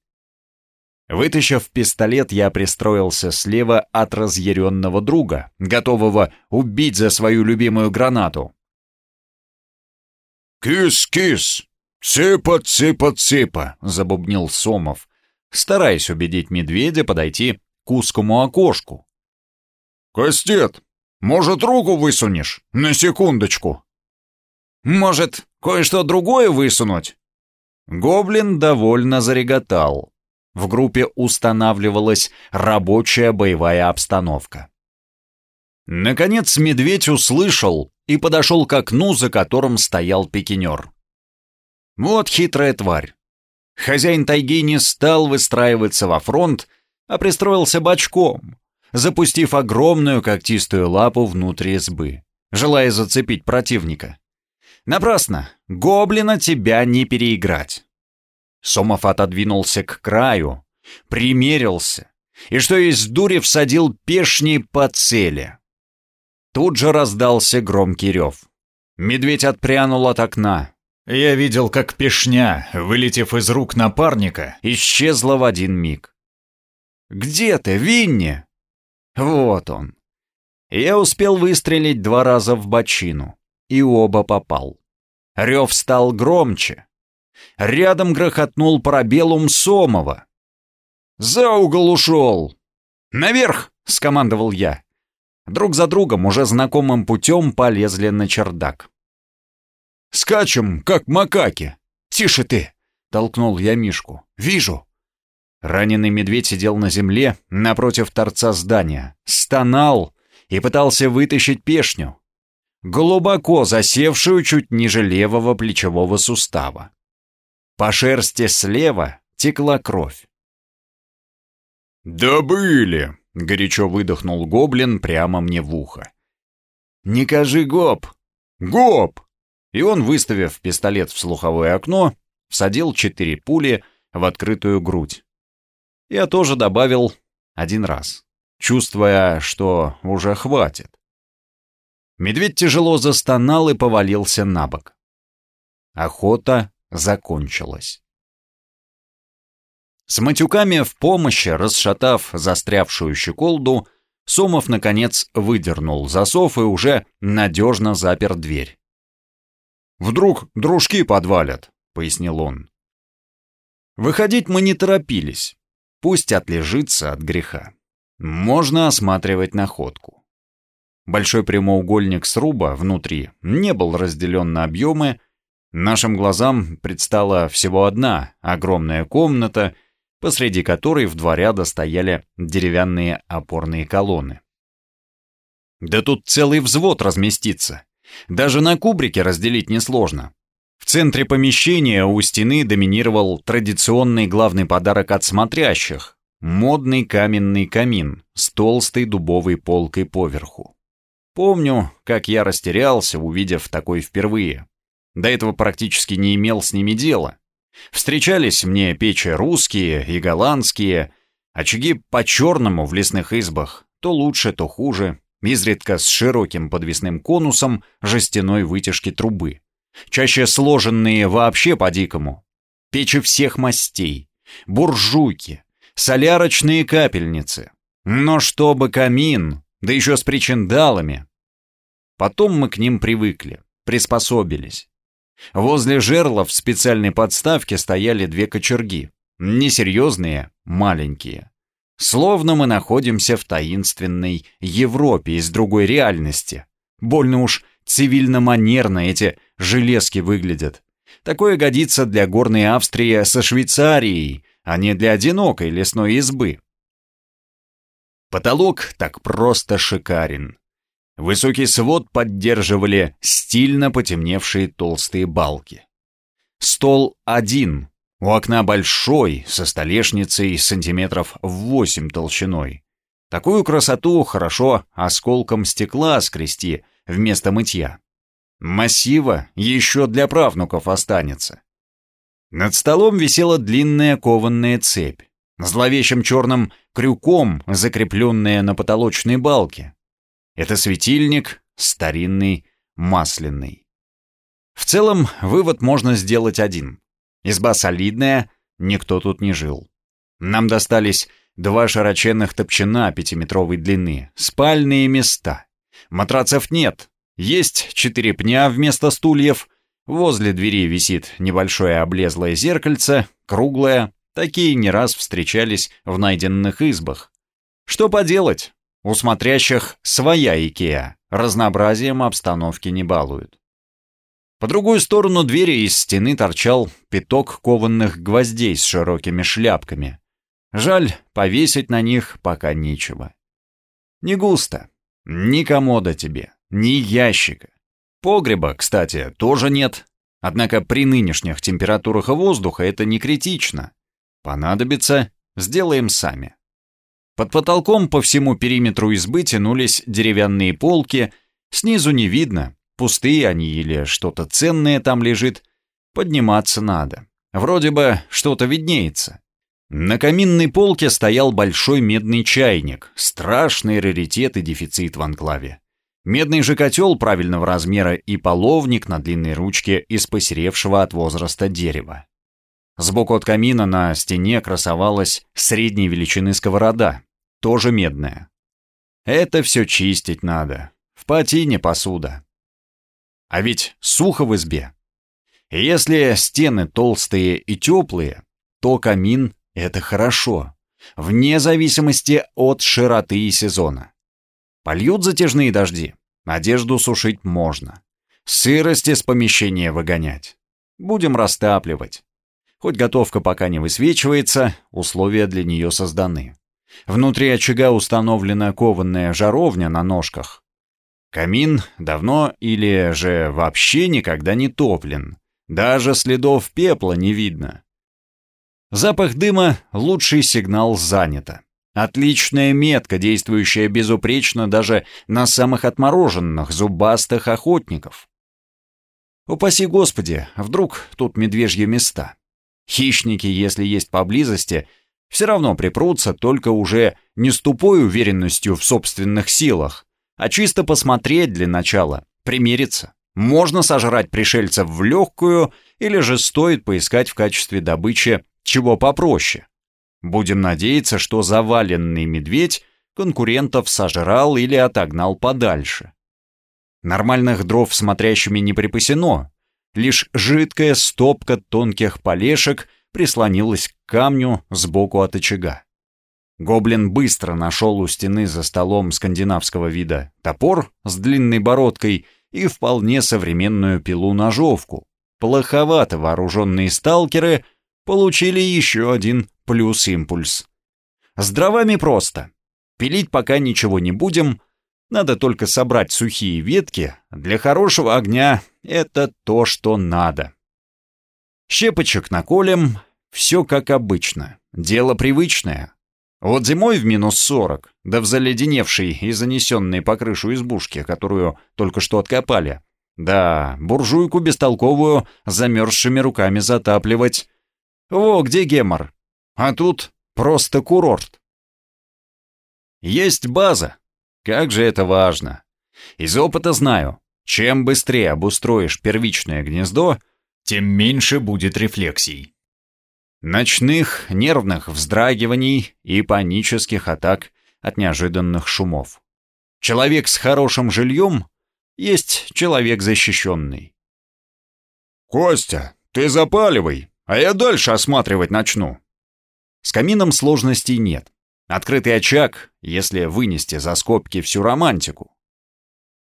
Вытащив пистолет, я пристроился слева от разъяренного друга, готового убить за свою любимую гранату. «Кис-кис! Цыпа-цыпа-цыпа!» — забубнил Сомов, стараясь убедить медведя подойти к узкому окошку. «Кастет, может, руку высунешь? На секундочку!» «Может, кое-что другое высунуть?» Гоблин довольно зареготал. В группе устанавливалась рабочая боевая обстановка. Наконец медведь услышал и подошел к окну, за которым стоял пикинер. Вот хитрая тварь. Хозяин тайги не стал выстраиваться во фронт, а пристроился бочком, запустив огромную когтистую лапу внутрь избы, желая зацепить противника. Напрасно, гоблина тебя не переиграть. Сомов отодвинулся к краю, примерился, и что из дури всадил пешни по цели. Тут же раздался громкий рев. Медведь отпрянул от окна. Я видел, как пешня, вылетев из рук напарника, исчезла в один миг. «Где ты, Винни?» Вот он. Я успел выстрелить два раза в бочину, и оба попал. Рев стал громче, Рядом грохотнул парабеллум Сомова. «За угол ушел!» «Наверх!» — скомандовал я. Друг за другом уже знакомым путем полезли на чердак. «Скачем, как макаки!» «Тише ты!» — толкнул я Мишку. «Вижу!» Раненый медведь сидел на земле напротив торца здания, стонал и пытался вытащить пешню, глубоко засевшую чуть ниже левого плечевого сустава. По шерсти слева текла кровь. «Добыли!» — горячо выдохнул гоблин прямо мне в ухо. «Не кажи гоп!» «Гоп!» И он, выставив пистолет в слуховое окно, всадил четыре пули в открытую грудь. Я тоже добавил один раз, чувствуя, что уже хватит. Медведь тяжело застонал и повалился на бок. Охота закончилась. С матюками в помощи, расшатав застрявшую щеколду, Сомов, наконец, выдернул засов и уже надежно запер дверь. «Вдруг дружки подвалят», — пояснил он. Выходить мы не торопились. Пусть отлежится от греха. Можно осматривать находку. Большой прямоугольник сруба внутри не был разделен на объемы, Нашим глазам предстала всего одна огромная комната, посреди которой в два ряда стояли деревянные опорные колонны. Да тут целый взвод разместится. Даже на кубрике разделить несложно. В центре помещения у стены доминировал традиционный главный подарок от смотрящих — модный каменный камин с толстой дубовой полкой поверху. Помню, как я растерялся, увидев такой впервые. До этого практически не имел с ними дела. Встречались мне печи русские и голландские, очаги по-черному в лесных избах, то лучше, то хуже, изредка с широким подвесным конусом жестяной вытяжки трубы. Чаще сложенные вообще по-дикому. Печи всех мастей, буржуйки, солярочные капельницы. Но чтобы камин, да еще с причиндалами. Потом мы к ним привыкли, приспособились. Возле жерла в специальной подставке стояли две кочерги. Несерьезные, маленькие. Словно мы находимся в таинственной Европе из другой реальности. Больно уж цивильно-манерно эти железки выглядят. Такое годится для горной Австрии со Швейцарией, а не для одинокой лесной избы. Потолок так просто шикарен. Высокий свод поддерживали стильно потемневшие толстые балки. Стол один, у окна большой, со столешницей сантиметров в восемь толщиной. Такую красоту хорошо осколком стекла скрести вместо мытья. Массива еще для правнуков останется. Над столом висела длинная кованная цепь. зловещим черным крюком, закрепленное на потолочной балке. Это светильник, старинный, масляный. В целом, вывод можно сделать один. Изба солидная, никто тут не жил. Нам достались два широченных топчина пятиметровой длины, спальные места. Матрацев нет, есть четыре пня вместо стульев, возле двери висит небольшое облезлое зеркальце, круглое, такие не раз встречались в найденных избах. Что поделать, у смотрящих своя Икеа, разнообразием обстановки не балуют. По другую сторону двери из стены торчал пяток кованных гвоздей с широкими шляпками. Жаль, повесить на них пока нечего. Не густо. Ни комода тебе, ни ящика. Погреба, кстати, тоже нет. Однако при нынешних температурах воздуха это не критично. Понадобится, сделаем сами. Под потолком по всему периметру избы тянулись деревянные полки, снизу не видно, пустые они или что-то ценное там лежит. Подниматься надо. Вроде бы что-то виднеется. На каминной полке стоял большой медный чайник, страшный раритет и дефицит в анклаве. Медный же котел правильного размера и половник на длинной ручке из посеревшего от возраста дерева. Сбоку от камина на стене красовалась средней величины сковорода, тоже медная. Это все чистить надо. В патине посуда. А ведь сухо в избе. если стены толстые и теплые, то камин — это хорошо, вне зависимости от широты и сезона. Польют затяжные дожди, одежду сушить можно. Сырость из помещения выгонять. Будем растапливать. Хоть готовка пока не высвечивается, условия для нее созданы. Внутри очага установлена кованная жаровня на ножках. Камин давно или же вообще никогда не топлен. Даже следов пепла не видно. Запах дыма — лучший сигнал занято. Отличная метка, действующая безупречно даже на самых отмороженных, зубастых охотников. Упаси Господи, вдруг тут медвежьи места. Хищники, если есть поблизости, все равно припрутся только уже не с тупой уверенностью в собственных силах, а чисто посмотреть для начала, примериться. Можно сожрать пришельцев в легкую, или же стоит поискать в качестве добычи чего попроще. Будем надеяться, что заваленный медведь конкурентов сожрал или отогнал подальше. Нормальных дров смотрящими не припасено, Лишь жидкая стопка тонких полешек прислонилась к камню сбоку от очага. Гоблин быстро нашел у стены за столом скандинавского вида топор с длинной бородкой и вполне современную пилу-ножовку. Плоховато вооруженные сталкеры получили еще один плюс-импульс. С дровами просто. Пилить пока ничего не будем, надо только собрать сухие ветки. Для хорошего огня это то, что надо. Щепочек наколем, все как обычно. Дело привычное. Вот зимой в минус сорок, да в заледеневшей и занесенной по крышу избушке, которую только что откопали. Да, буржуйку бестолковую замерзшими руками затапливать. Во, где гемор. А тут просто курорт. Есть база, как же это важно. Из опыта знаю, чем быстрее обустроишь первичное гнездо, тем меньше будет рефлексий. Ночных нервных вздрагиваний и панических атак от неожиданных шумов. Человек с хорошим жильем есть человек защищенный. «Костя, ты запаливай, а я дальше осматривать начну». С камином сложностей нет. Открытый очаг, если вынести за скобки всю романтику.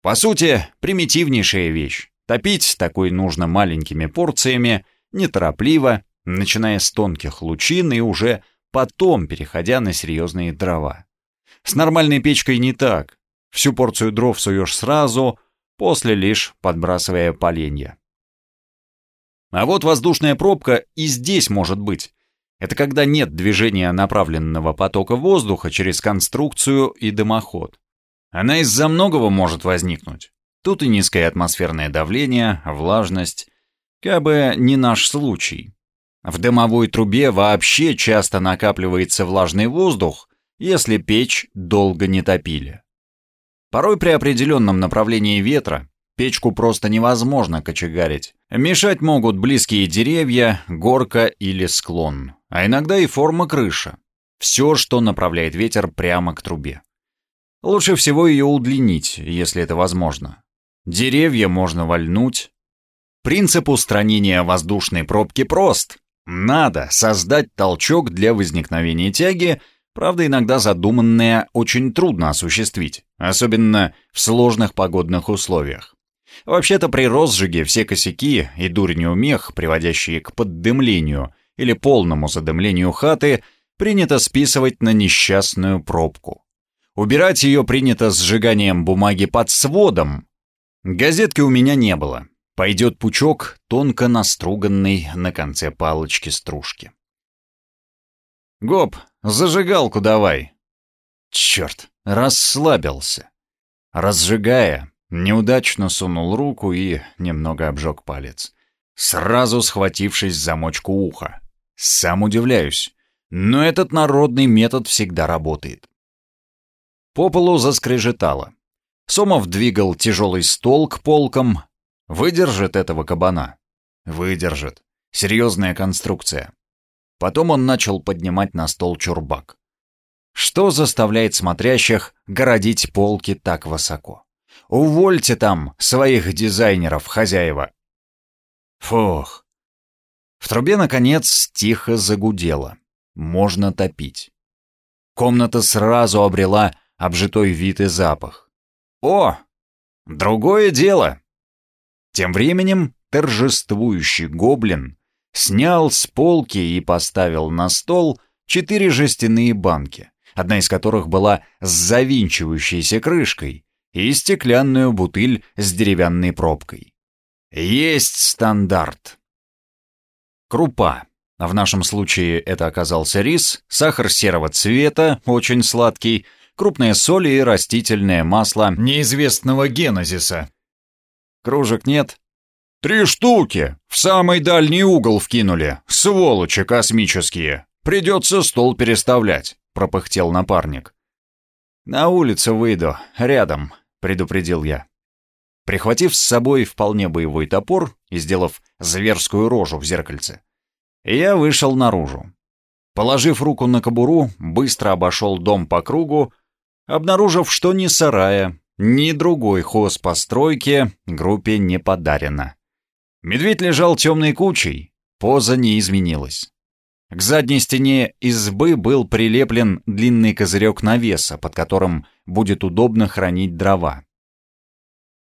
По сути, примитивнейшая вещь. Топить такой нужно маленькими порциями, неторопливо, начиная с тонких лучин и уже потом переходя на серьезные дрова. С нормальной печкой не так. Всю порцию дров суешь сразу, после лишь подбрасывая поленья. А вот воздушная пробка и здесь может быть. Это когда нет движения направленного потока воздуха через конструкцию и дымоход. Она из-за многого может возникнуть. Тут и низкое атмосферное давление, влажность. Как бы не наш случай. В дымовой трубе вообще часто накапливается влажный воздух, если печь долго не топили. Порой при определенном направлении ветра печку просто невозможно кочегарить. Мешать могут близкие деревья, горка или склон, а иногда и форма крыши. Все, что направляет ветер прямо к трубе. Лучше всего ее удлинить, если это возможно. Деревья можно вальнуть. Принцип устранения воздушной пробки прост. Надо создать толчок для возникновения тяги, правда, иногда задуманное очень трудно осуществить, особенно в сложных погодных условиях. Вообще-то при розжиге все косяки и дурь неумех, приводящие к поддымлению или полному задымлению хаты, принято списывать на несчастную пробку. Убирать ее принято сжиганием бумаги под сводом. Газетки у меня не было. Пойдет пучок, тонко наструганный на конце палочки-стружки. «Гоп, зажигалку давай!» Черт, расслабился. Разжигая, неудачно сунул руку и немного обжег палец, сразу схватившись за мочку уха. Сам удивляюсь, но этот народный метод всегда работает. По полу заскрежетало. Сомов двигал тяжелый стол к полкам. Выдержит этого кабана? Выдержит. Серьезная конструкция. Потом он начал поднимать на стол чурбак. Что заставляет смотрящих городить полки так высоко? Увольте там своих дизайнеров, хозяева. Фух. В трубе, наконец, тихо загудело. Можно топить. Комната сразу обрела обжитой вид и запах. О, другое дело. Тем временем торжествующий гоблин снял с полки и поставил на стол четыре жестяные банки, одна из которых была с завинчивающейся крышкой, и стеклянную бутыль с деревянной пробкой. Есть стандарт. Крупа. В нашем случае это оказался рис, сахар серого цвета, очень сладкий, крупные соли и растительное масло неизвестного генезиса. Кружек нет? Три штуки! В самый дальний угол вкинули. Сволочи космические! Придется стол переставлять, пропыхтел напарник. На улицу выйду, рядом, предупредил я. Прихватив с собой вполне боевой топор и сделав зверскую рожу в зеркальце, я вышел наружу. Положив руку на кобуру, быстро обошел дом по кругу, обнаружив, что ни сарая, ни другой хозпостройки группе не подарено. Медведь лежал темной кучей, поза не изменилась. К задней стене избы был прилеплен длинный козырек навеса, под которым будет удобно хранить дрова.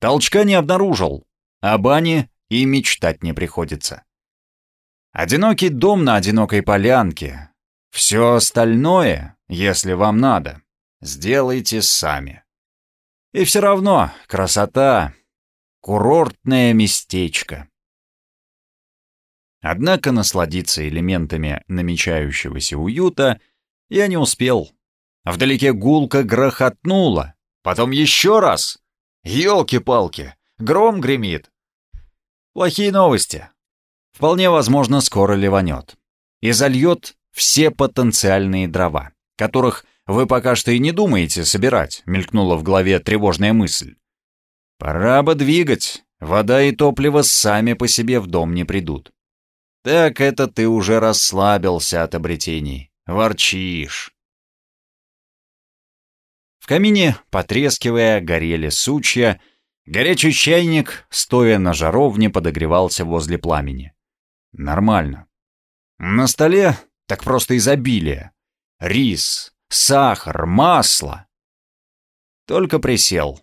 Толчка не обнаружил, а бани и мечтать не приходится. Одинокий дом на одинокой полянке. Все остальное, если вам надо, сделайте сами. И все равно красота, курортное местечко. Однако насладиться элементами намечающегося уюта я не успел. Вдалеке гулко грохотнуло, потом еще раз. Елки-палки, гром гремит. Плохие новости. Вполне возможно, скоро ливанет. И зальет все потенциальные дрова, которых вы пока что и не думаете собирать», — мелькнула в голове тревожная мысль. «Пора бы двигать. Вода и топливо сами по себе в дом не придут». «Так это ты уже расслабился от обретений. Ворчишь». В камине, потрескивая, горели сучья. Горячий чайник, стоя на жаровне, подогревался возле пламени. Нормально. На столе так просто изобилие. Рис, сахар, масло. Только присел.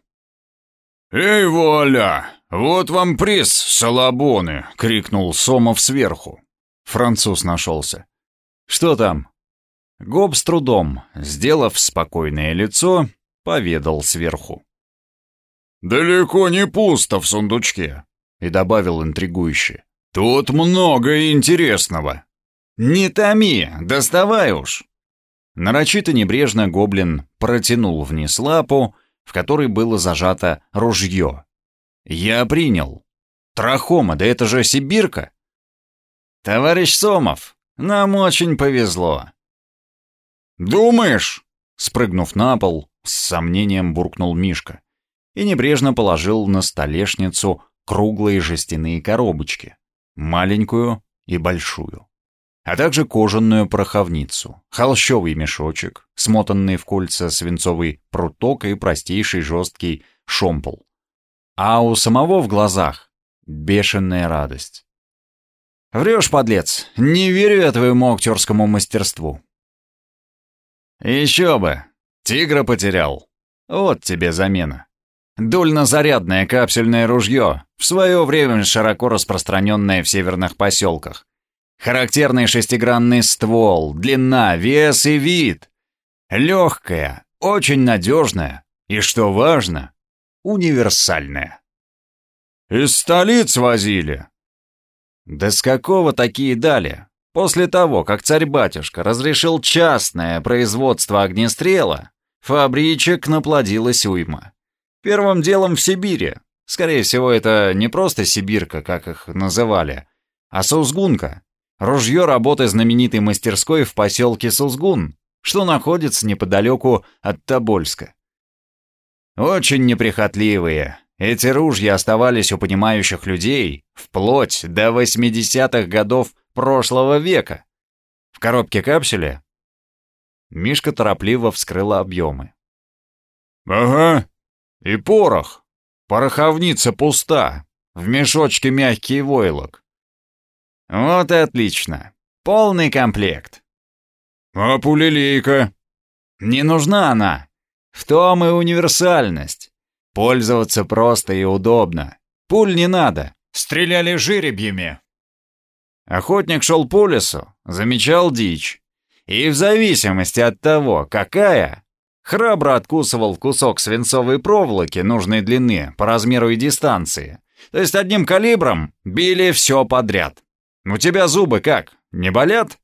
«Эй, Вуаля! Вот вам приз, салабоны!» — крикнул Сомов сверху. Француз нашелся. «Что там?» Гоб с трудом, сделав спокойное лицо, поведал сверху. «Далеко не пусто в сундучке», — и добавил интригующе. «Тут много интересного». «Не томи, доставай уж!» Нарочито небрежно гоблин протянул вниз лапу, в которой было зажато ружье. «Я принял. Трахома, да это же Сибирка!» «Товарищ Сомов, нам очень повезло». «Думаешь?» Спрыгнув на пол, с сомнением буркнул Мишка и небрежно положил на столешницу круглые жестяные коробочки, маленькую и большую, а также кожаную пороховницу, холщовый мешочек, смотанный в кольца свинцовый пруток и простейший жесткий шомпол. А у самого в глазах бешеная радость. «Врешь, подлец, не верю я твоему актерскому мастерству». «Еще бы, тигра потерял. Вот тебе замена». Дульнозарядное капсюльное ружье, в свое время широко распространенное в северных поселках. Характерный шестигранный ствол, длина, вес и вид. Легкое, очень надежное и, что важно, универсальное. «Из столиц возили?» «Да с какого такие дали? После того, как царь-батюшка разрешил частное производство огнестрела, фабричек наплодилась уйма. Первым делом в Сибири. Скорее всего, это не просто сибирка, как их называли, а Сузгунка. Ружье работы знаменитой мастерской в поселке Сузгун, что находится неподалеку от Тобольска. Очень неприхотливые. Эти ружья оставались у понимающих людей вплоть до 80-х годов прошлого века. В коробке капсюля Мишка торопливо вскрыла объемы. «Ага, и порох. Пороховница пуста. В мешочке мягкий войлок. Вот и отлично. Полный комплект. А пулелейка? Не нужна она. В том и универсальность. Пользоваться просто и удобно. Пуль не надо. Стреляли жеребьями. Охотник шел по лесу, замечал дичь. И в зависимости от того, какая, Храбро откусывал кусок свинцовой проволоки нужной длины по размеру и дистанции. То есть одним калибром били все подряд. У тебя зубы как, не болят?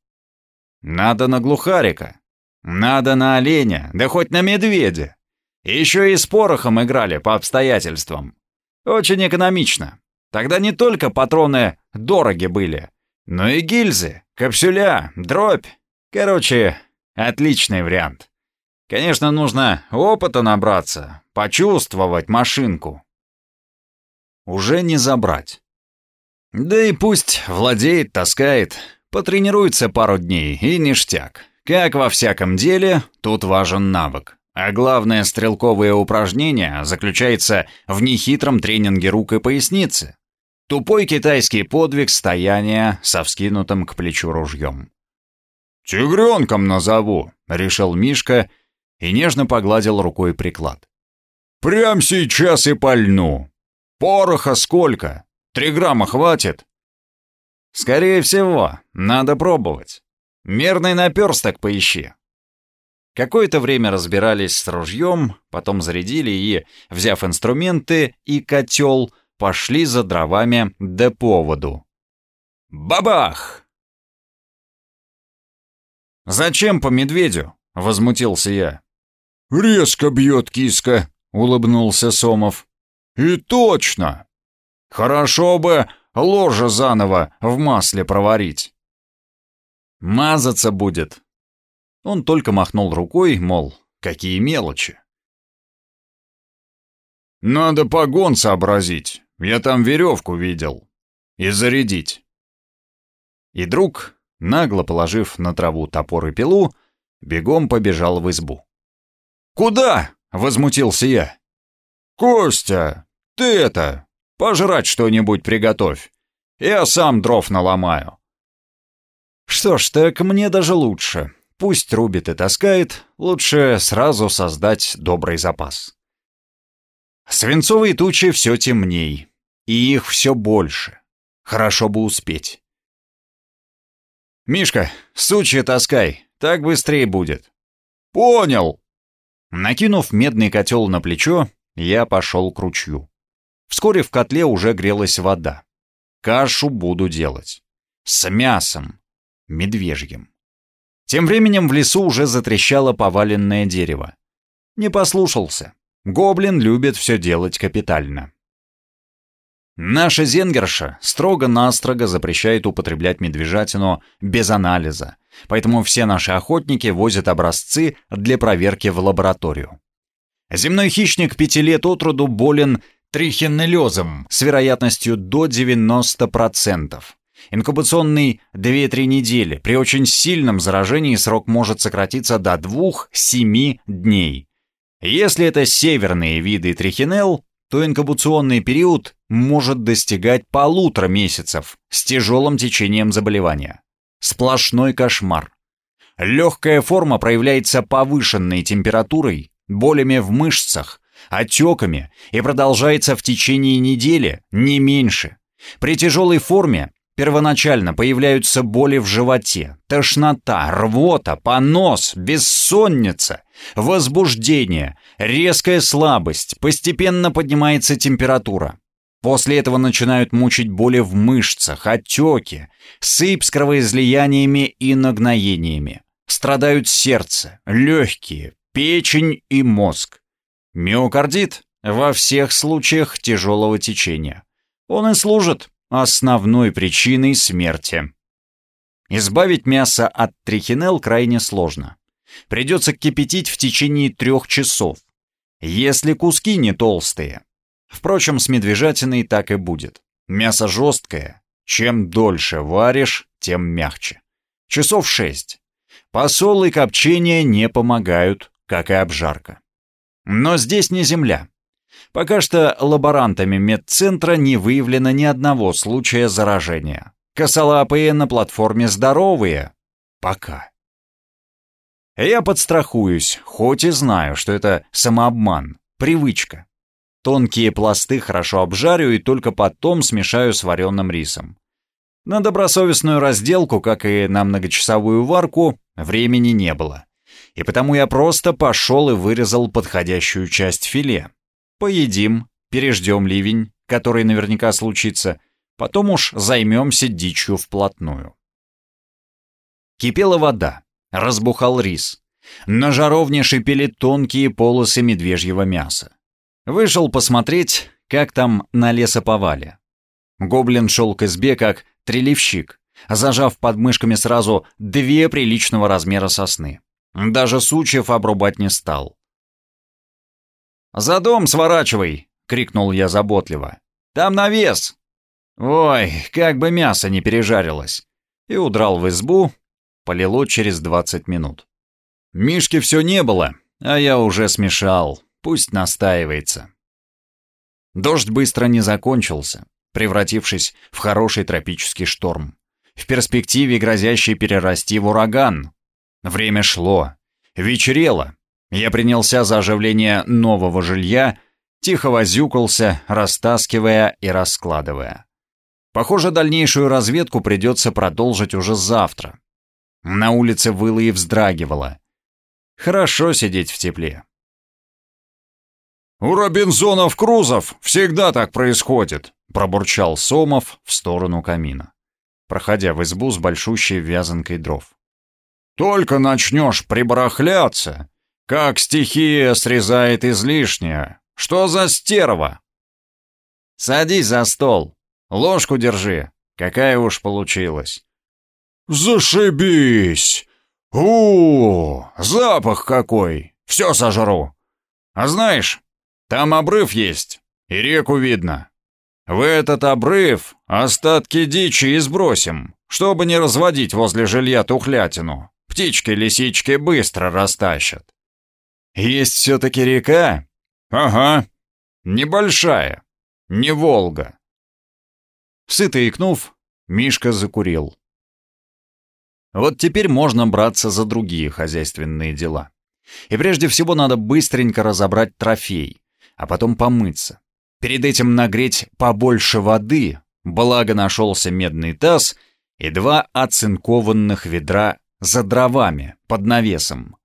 Надо на глухарика. Надо на оленя, да хоть на медведя. Еще и с порохом играли по обстоятельствам. Очень экономично. Тогда не только патроны дороги были, но и гильзы, капсюля, дробь. Короче, отличный вариант. Конечно, нужно опыта набраться, почувствовать машинку. Уже не забрать. Да и пусть владеет, таскает, потренируется пару дней и ништяк. Как во всяком деле, тут важен навык. А главное стрелковое упражнение заключается в нехитром тренинге рук и поясницы. Тупой китайский подвиг стояния со вскинутым к плечу ружьем. «Тигренком назову», — решил Мишка и нежно погладил рукой приклад. «Прям сейчас и пальну. Пороха сколько? Три грамма хватит?» «Скорее всего, надо пробовать. Мерный наперсток поищи». Какое-то время разбирались с ружьем, потом зарядили и, взяв инструменты и котел, пошли за дровами до поводу. Бабах! «Зачем по медведю?» — возмутился я. «Резко бьет киска», — улыбнулся Сомов. «И точно! Хорошо бы ложе заново в масле проварить». «Мазаться будет». Он только махнул рукой, мол, какие мелочи. «Надо погон сообразить. Я там веревку видел. И зарядить». И друг, нагло положив на траву топор и пилу, бегом побежал в избу. «Куда?» — возмутился я. «Костя, ты это, пожрать что-нибудь приготовь. Я сам дров наломаю». «Что ж, так мне даже лучше. Пусть рубит и таскает, лучше сразу создать добрый запас». Свинцовые тучи все темней, и их все больше. Хорошо бы успеть. «Мишка, сучья таскай, так быстрее будет». «Понял!» Накинув медный котел на плечо, я пошел к ручью. Вскоре в котле уже грелась вода. Кашу буду делать. С мясом. Медвежьим. Тем временем в лесу уже затрещало поваленное дерево. Не послушался. Гоблин любит все делать капитально. Наша зенгерша строго-настрого запрещает употреблять медвежатину без анализа, поэтому все наши охотники возят образцы для проверки в лабораторию. Земной хищник пяти лет от роду болен трихинеллезом с вероятностью до 90%. Инкубационный 2-3 недели. При очень сильном заражении срок может сократиться до 2-7 дней. Если это северные виды трихинелл, то инкубационный период может достигать полутора месяцев с тяжелым течением заболевания. Сплошной кошмар. Легкая форма проявляется повышенной температурой, болями в мышцах, отеками и продолжается в течение недели, не меньше. При тяжелой форме первоначально появляются боли в животе, тошнота, рвота, понос, бессонница, возбуждение, резкая слабость, постепенно поднимается температура. После этого начинают мучить боли в мышцах, отеки, сыпь с кровоизлияниями и нагноениями. Страдают сердце, легкие, печень и мозг. Миокардит во всех случаях тяжелого течения. Он и служит основной причиной смерти. Избавить мясо от трихинелл крайне сложно. Придется кипятить в течение трех часов. Если куски не толстые. Впрочем, с медвежатиной так и будет. Мясо жесткое. Чем дольше варишь, тем мягче. Часов шесть. Посол и копчение не помогают, как и обжарка. Но здесь не земля. Пока что лаборантами медцентра не выявлено ни одного случая заражения. Косолапые на платформе здоровые. Пока. Я подстрахуюсь, хоть и знаю, что это самообман, привычка. Тонкие пласты хорошо обжарю и только потом смешаю с вареным рисом. На добросовестную разделку, как и на многочасовую варку, времени не было и потому я просто пошел и вырезал подходящую часть филе. Поедим, переждем ливень, который наверняка случится, потом уж займемся дичью вплотную. Кипела вода, разбухал рис. На жаровне шипели тонкие полосы медвежьего мяса. Вышел посмотреть, как там на лесоповале. Гоблин шел к избе как треливщик, зажав под мышками сразу две приличного размера сосны. Даже сучьев обрубать не стал. «За дом сворачивай!» — крикнул я заботливо. «Там навес!» «Ой, как бы мясо не пережарилось!» И удрал в избу, полило через двадцать минут. Мишки все не было, а я уже смешал, пусть настаивается. Дождь быстро не закончился, превратившись в хороший тропический шторм, в перспективе грозящий перерасти в ураган, Время шло. Вечерело. Я принялся за оживление нового жилья, тихо возюкался, растаскивая и раскладывая. Похоже, дальнейшую разведку придется продолжить уже завтра. На улице выло и вздрагивало. Хорошо сидеть в тепле. «У Робинзонов Крузов всегда так происходит», — пробурчал Сомов в сторону камина, проходя в избу с большущей вязанкой дров. Только начнешь прибарахляться, как стихия срезает излишнее. Что за стерва? Садись за стол, ложку держи, какая уж получилась. Зашибись! у, запах какой! Все сожру. А знаешь, там обрыв есть, и реку видно. В этот обрыв остатки дичи и сбросим, чтобы не разводить возле жилья тухлятину. Птички-лисички быстро растащат. Есть все-таки река? Ага. Небольшая. Не Волга. Сыто икнув, Мишка закурил. Вот теперь можно браться за другие хозяйственные дела. И прежде всего надо быстренько разобрать трофей, а потом помыться. Перед этим нагреть побольше воды, благо нашелся медный таз и два оцинкованных ведра за дровами, под навесом.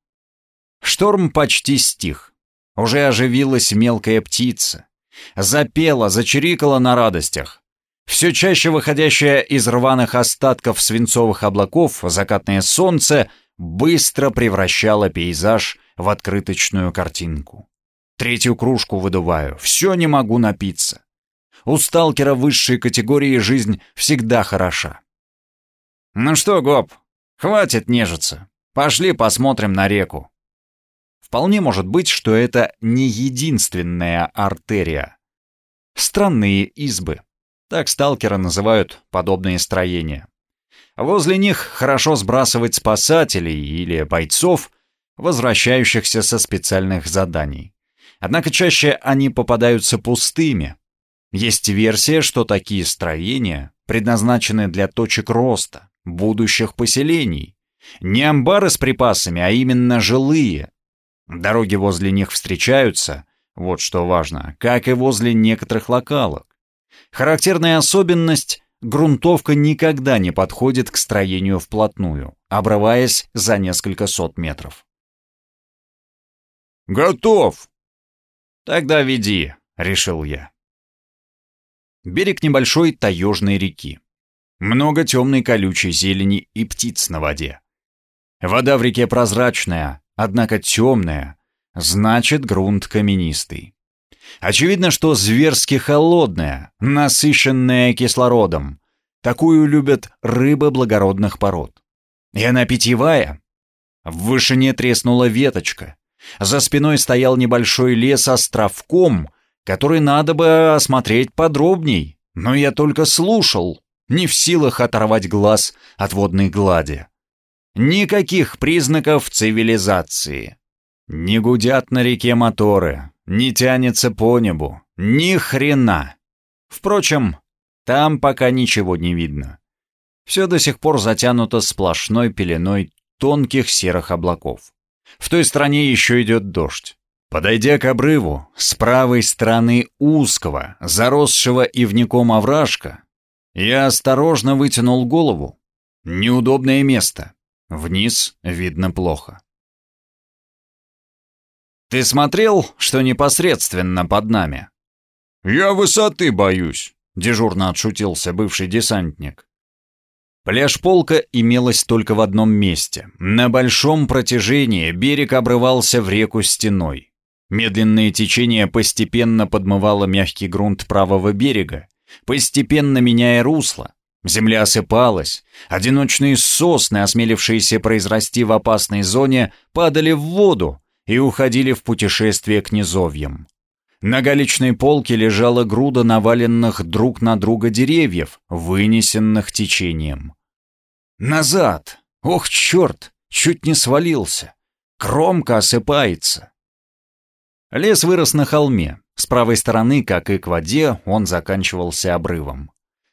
Шторм почти стих. Уже оживилась мелкая птица. Запела, зачирикала на радостях. Все чаще выходящее из рваных остатков свинцовых облаков закатное солнце быстро превращало пейзаж в открыточную картинку. Третью кружку выдуваю, все не могу напиться. У сталкера высшей категории жизнь всегда хороша. «Ну что, Гоп, хватит нежиться. Пошли посмотрим на реку». Вполне может быть, что это не единственная артерия. Странные избы. Так сталкеры называют подобные строения. Возле них хорошо сбрасывать спасателей или бойцов, возвращающихся со специальных заданий. Однако чаще они попадаются пустыми. Есть версия, что такие строения предназначены для точек роста, будущих поселений. Не амбары с припасами, а именно жилые. Дороги возле них встречаются, вот что важно, как и возле некоторых локалок. Характерная особенность — грунтовка никогда не подходит к строению вплотную, обрываясь за несколько сот метров. «Готов!» «Тогда веди», — решил я. Берег небольшой таежной реки. Много темной колючей зелени и птиц на воде. Вода в реке прозрачная, однако темная, значит грунт каменистый. Очевидно, что зверски холодная, насыщенная кислородом. Такую любят рыбы благородных пород. И она питьевая. В вышине треснула веточка. За спиной стоял небольшой лес островком, который надо бы осмотреть подробней, но я только слушал, не в силах оторвать глаз от водной глади. Никаких признаков цивилизации. Не гудят на реке моторы, не тянется по небу, ни хрена. Впрочем, там пока ничего не видно. Все до сих пор затянуто сплошной пеленой тонких серых облаков. В той стороне еще идет дождь. Подойдя к обрыву, с правой стороны узкого, заросшего ивником овражка, я осторожно вытянул голову. Неудобное место. Вниз видно плохо. «Ты смотрел, что непосредственно под нами?» «Я высоты боюсь», — дежурно отшутился бывший десантник. Пляж полка имелась только в одном месте. На большом протяжении берег обрывался в реку стеной. Медленное течение постепенно подмывало мягкий грунт правого берега, постепенно меняя русло. Земля осыпалась, одиночные сосны, осмелившиеся произрасти в опасной зоне, падали в воду и уходили в путешествие к низовьям. На галечной полке лежала груда наваленных друг на друга деревьев, вынесенных течением. «Назад! Ох, черт! Чуть не свалился! Кромка осыпается!» Лес вырос на холме. С правой стороны, как и к воде, он заканчивался обрывом.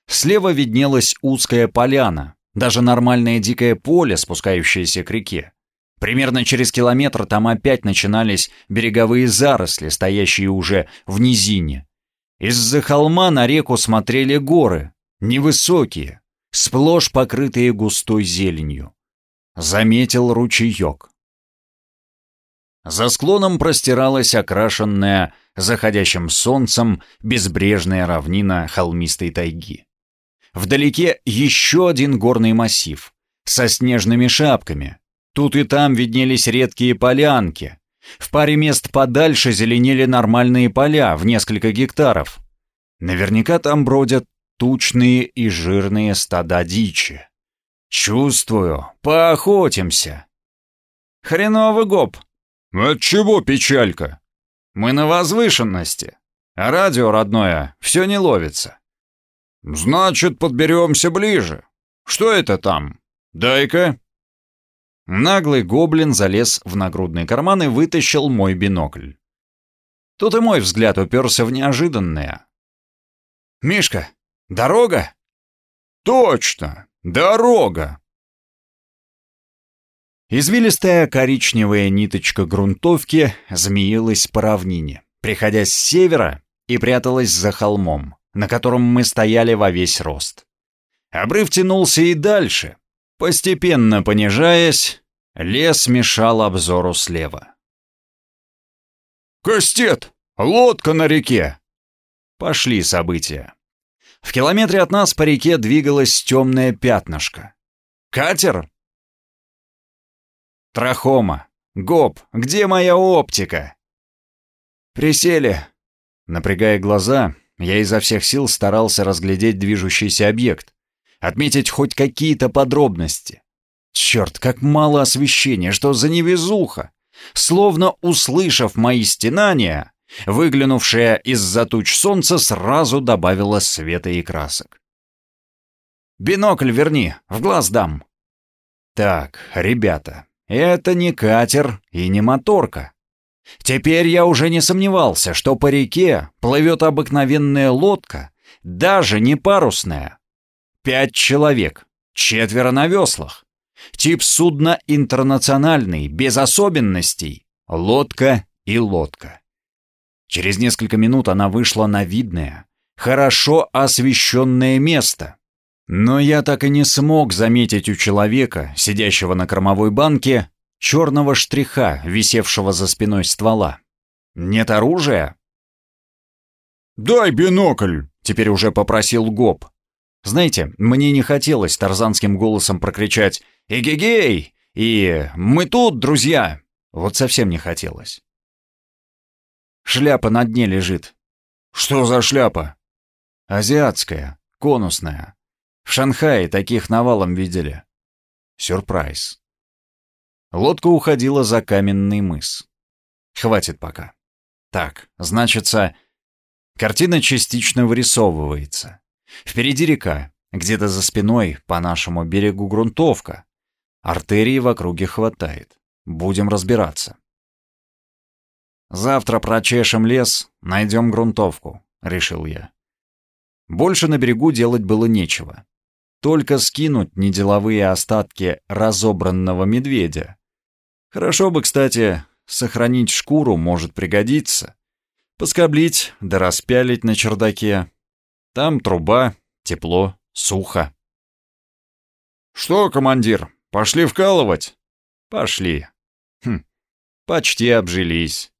Слева виднелась узкая поляна, даже нормальное дикое поле, спускающееся к реке. Примерно через километр там опять начинались береговые заросли, стоящие уже в низине. Из-за холма на реку смотрели горы, невысокие, сплошь покрытые густой зеленью. Заметил ручеек. За склоном простиралась окрашенная заходящим солнцем безбрежная равнина холмистой тайги. Вдалеке еще один горный массив со снежными шапками, Тут и там виднелись редкие полянки. В паре мест подальше зеленели нормальные поля в несколько гектаров. Наверняка там бродят тучные и жирные стада дичи. Чувствую, поохотимся. Хреновый гоп. Отчего печалька? Мы на возвышенности, а радио родное все не ловится. Значит, подберемся ближе. Что это там? Дай-ка. Наглый гоблин залез в нагрудный карман и вытащил мой бинокль. Тут и мой взгляд уперся в неожиданное. «Мишка, дорога?» «Точно, дорога!» Извилистая коричневая ниточка грунтовки змеилась по равнине, приходя с севера и пряталась за холмом, на котором мы стояли во весь рост. Обрыв тянулся и дальше, постепенно понижаясь, Лес мешал обзору слева. «Кастет! Лодка на реке!» Пошли события. В километре от нас по реке двигалось темное пятнышко. «Катер?» «Трахома! Гоп, где моя оптика?» «Присели!» Напрягая глаза, Я изо всех сил старался разглядеть движущийся объект, отметить хоть какие-то подробности. Черт, как мало освещения, что за невезуха! Словно услышав мои стенания, выглянувшая из-за туч солнца сразу добавила света и красок. «Бинокль верни, в глаз дам!» «Так, ребята, это не катер и не моторка. Теперь я уже не сомневался, что по реке плывет обыкновенная лодка, даже не парусная. Пять человек, четверо на веслах. Тип судна интернациональный, без особенностей. Лодка и лодка. Через несколько минут она вышла на видное, хорошо освещенное место. Но я так и не смог заметить у человека, сидящего на кормовой банке, черного штриха, висевшего за спиной ствола. Нет оружия? «Дай бинокль!» — теперь уже попросил Гоб. Знаете, мне не хотелось тарзанским голосом прокричать «Эгегей!» и «Мы тут, друзья!» Вот совсем не хотелось. Шляпа на дне лежит. «Что за шляпа?» «Азиатская, конусная. В Шанхае таких навалом видели. Сюрприз». Лодка уходила за каменный мыс. Хватит пока. Так, значится, картина частично вырисовывается. Впереди река, где-то за спиной, по нашему берегу грунтовка. Артерии в округе хватает. Будем разбираться. Завтра прочешем лес, найдем грунтовку, решил я. Больше на берегу делать было нечего. Только скинуть неделовые остатки разобранного медведя, Хорошо бы, кстати, сохранить шкуру может пригодиться. Поскоблить да распялить на чердаке. Там труба, тепло, сухо. «Что, командир, пошли вкалывать?» «Пошли». Хм, почти обжились.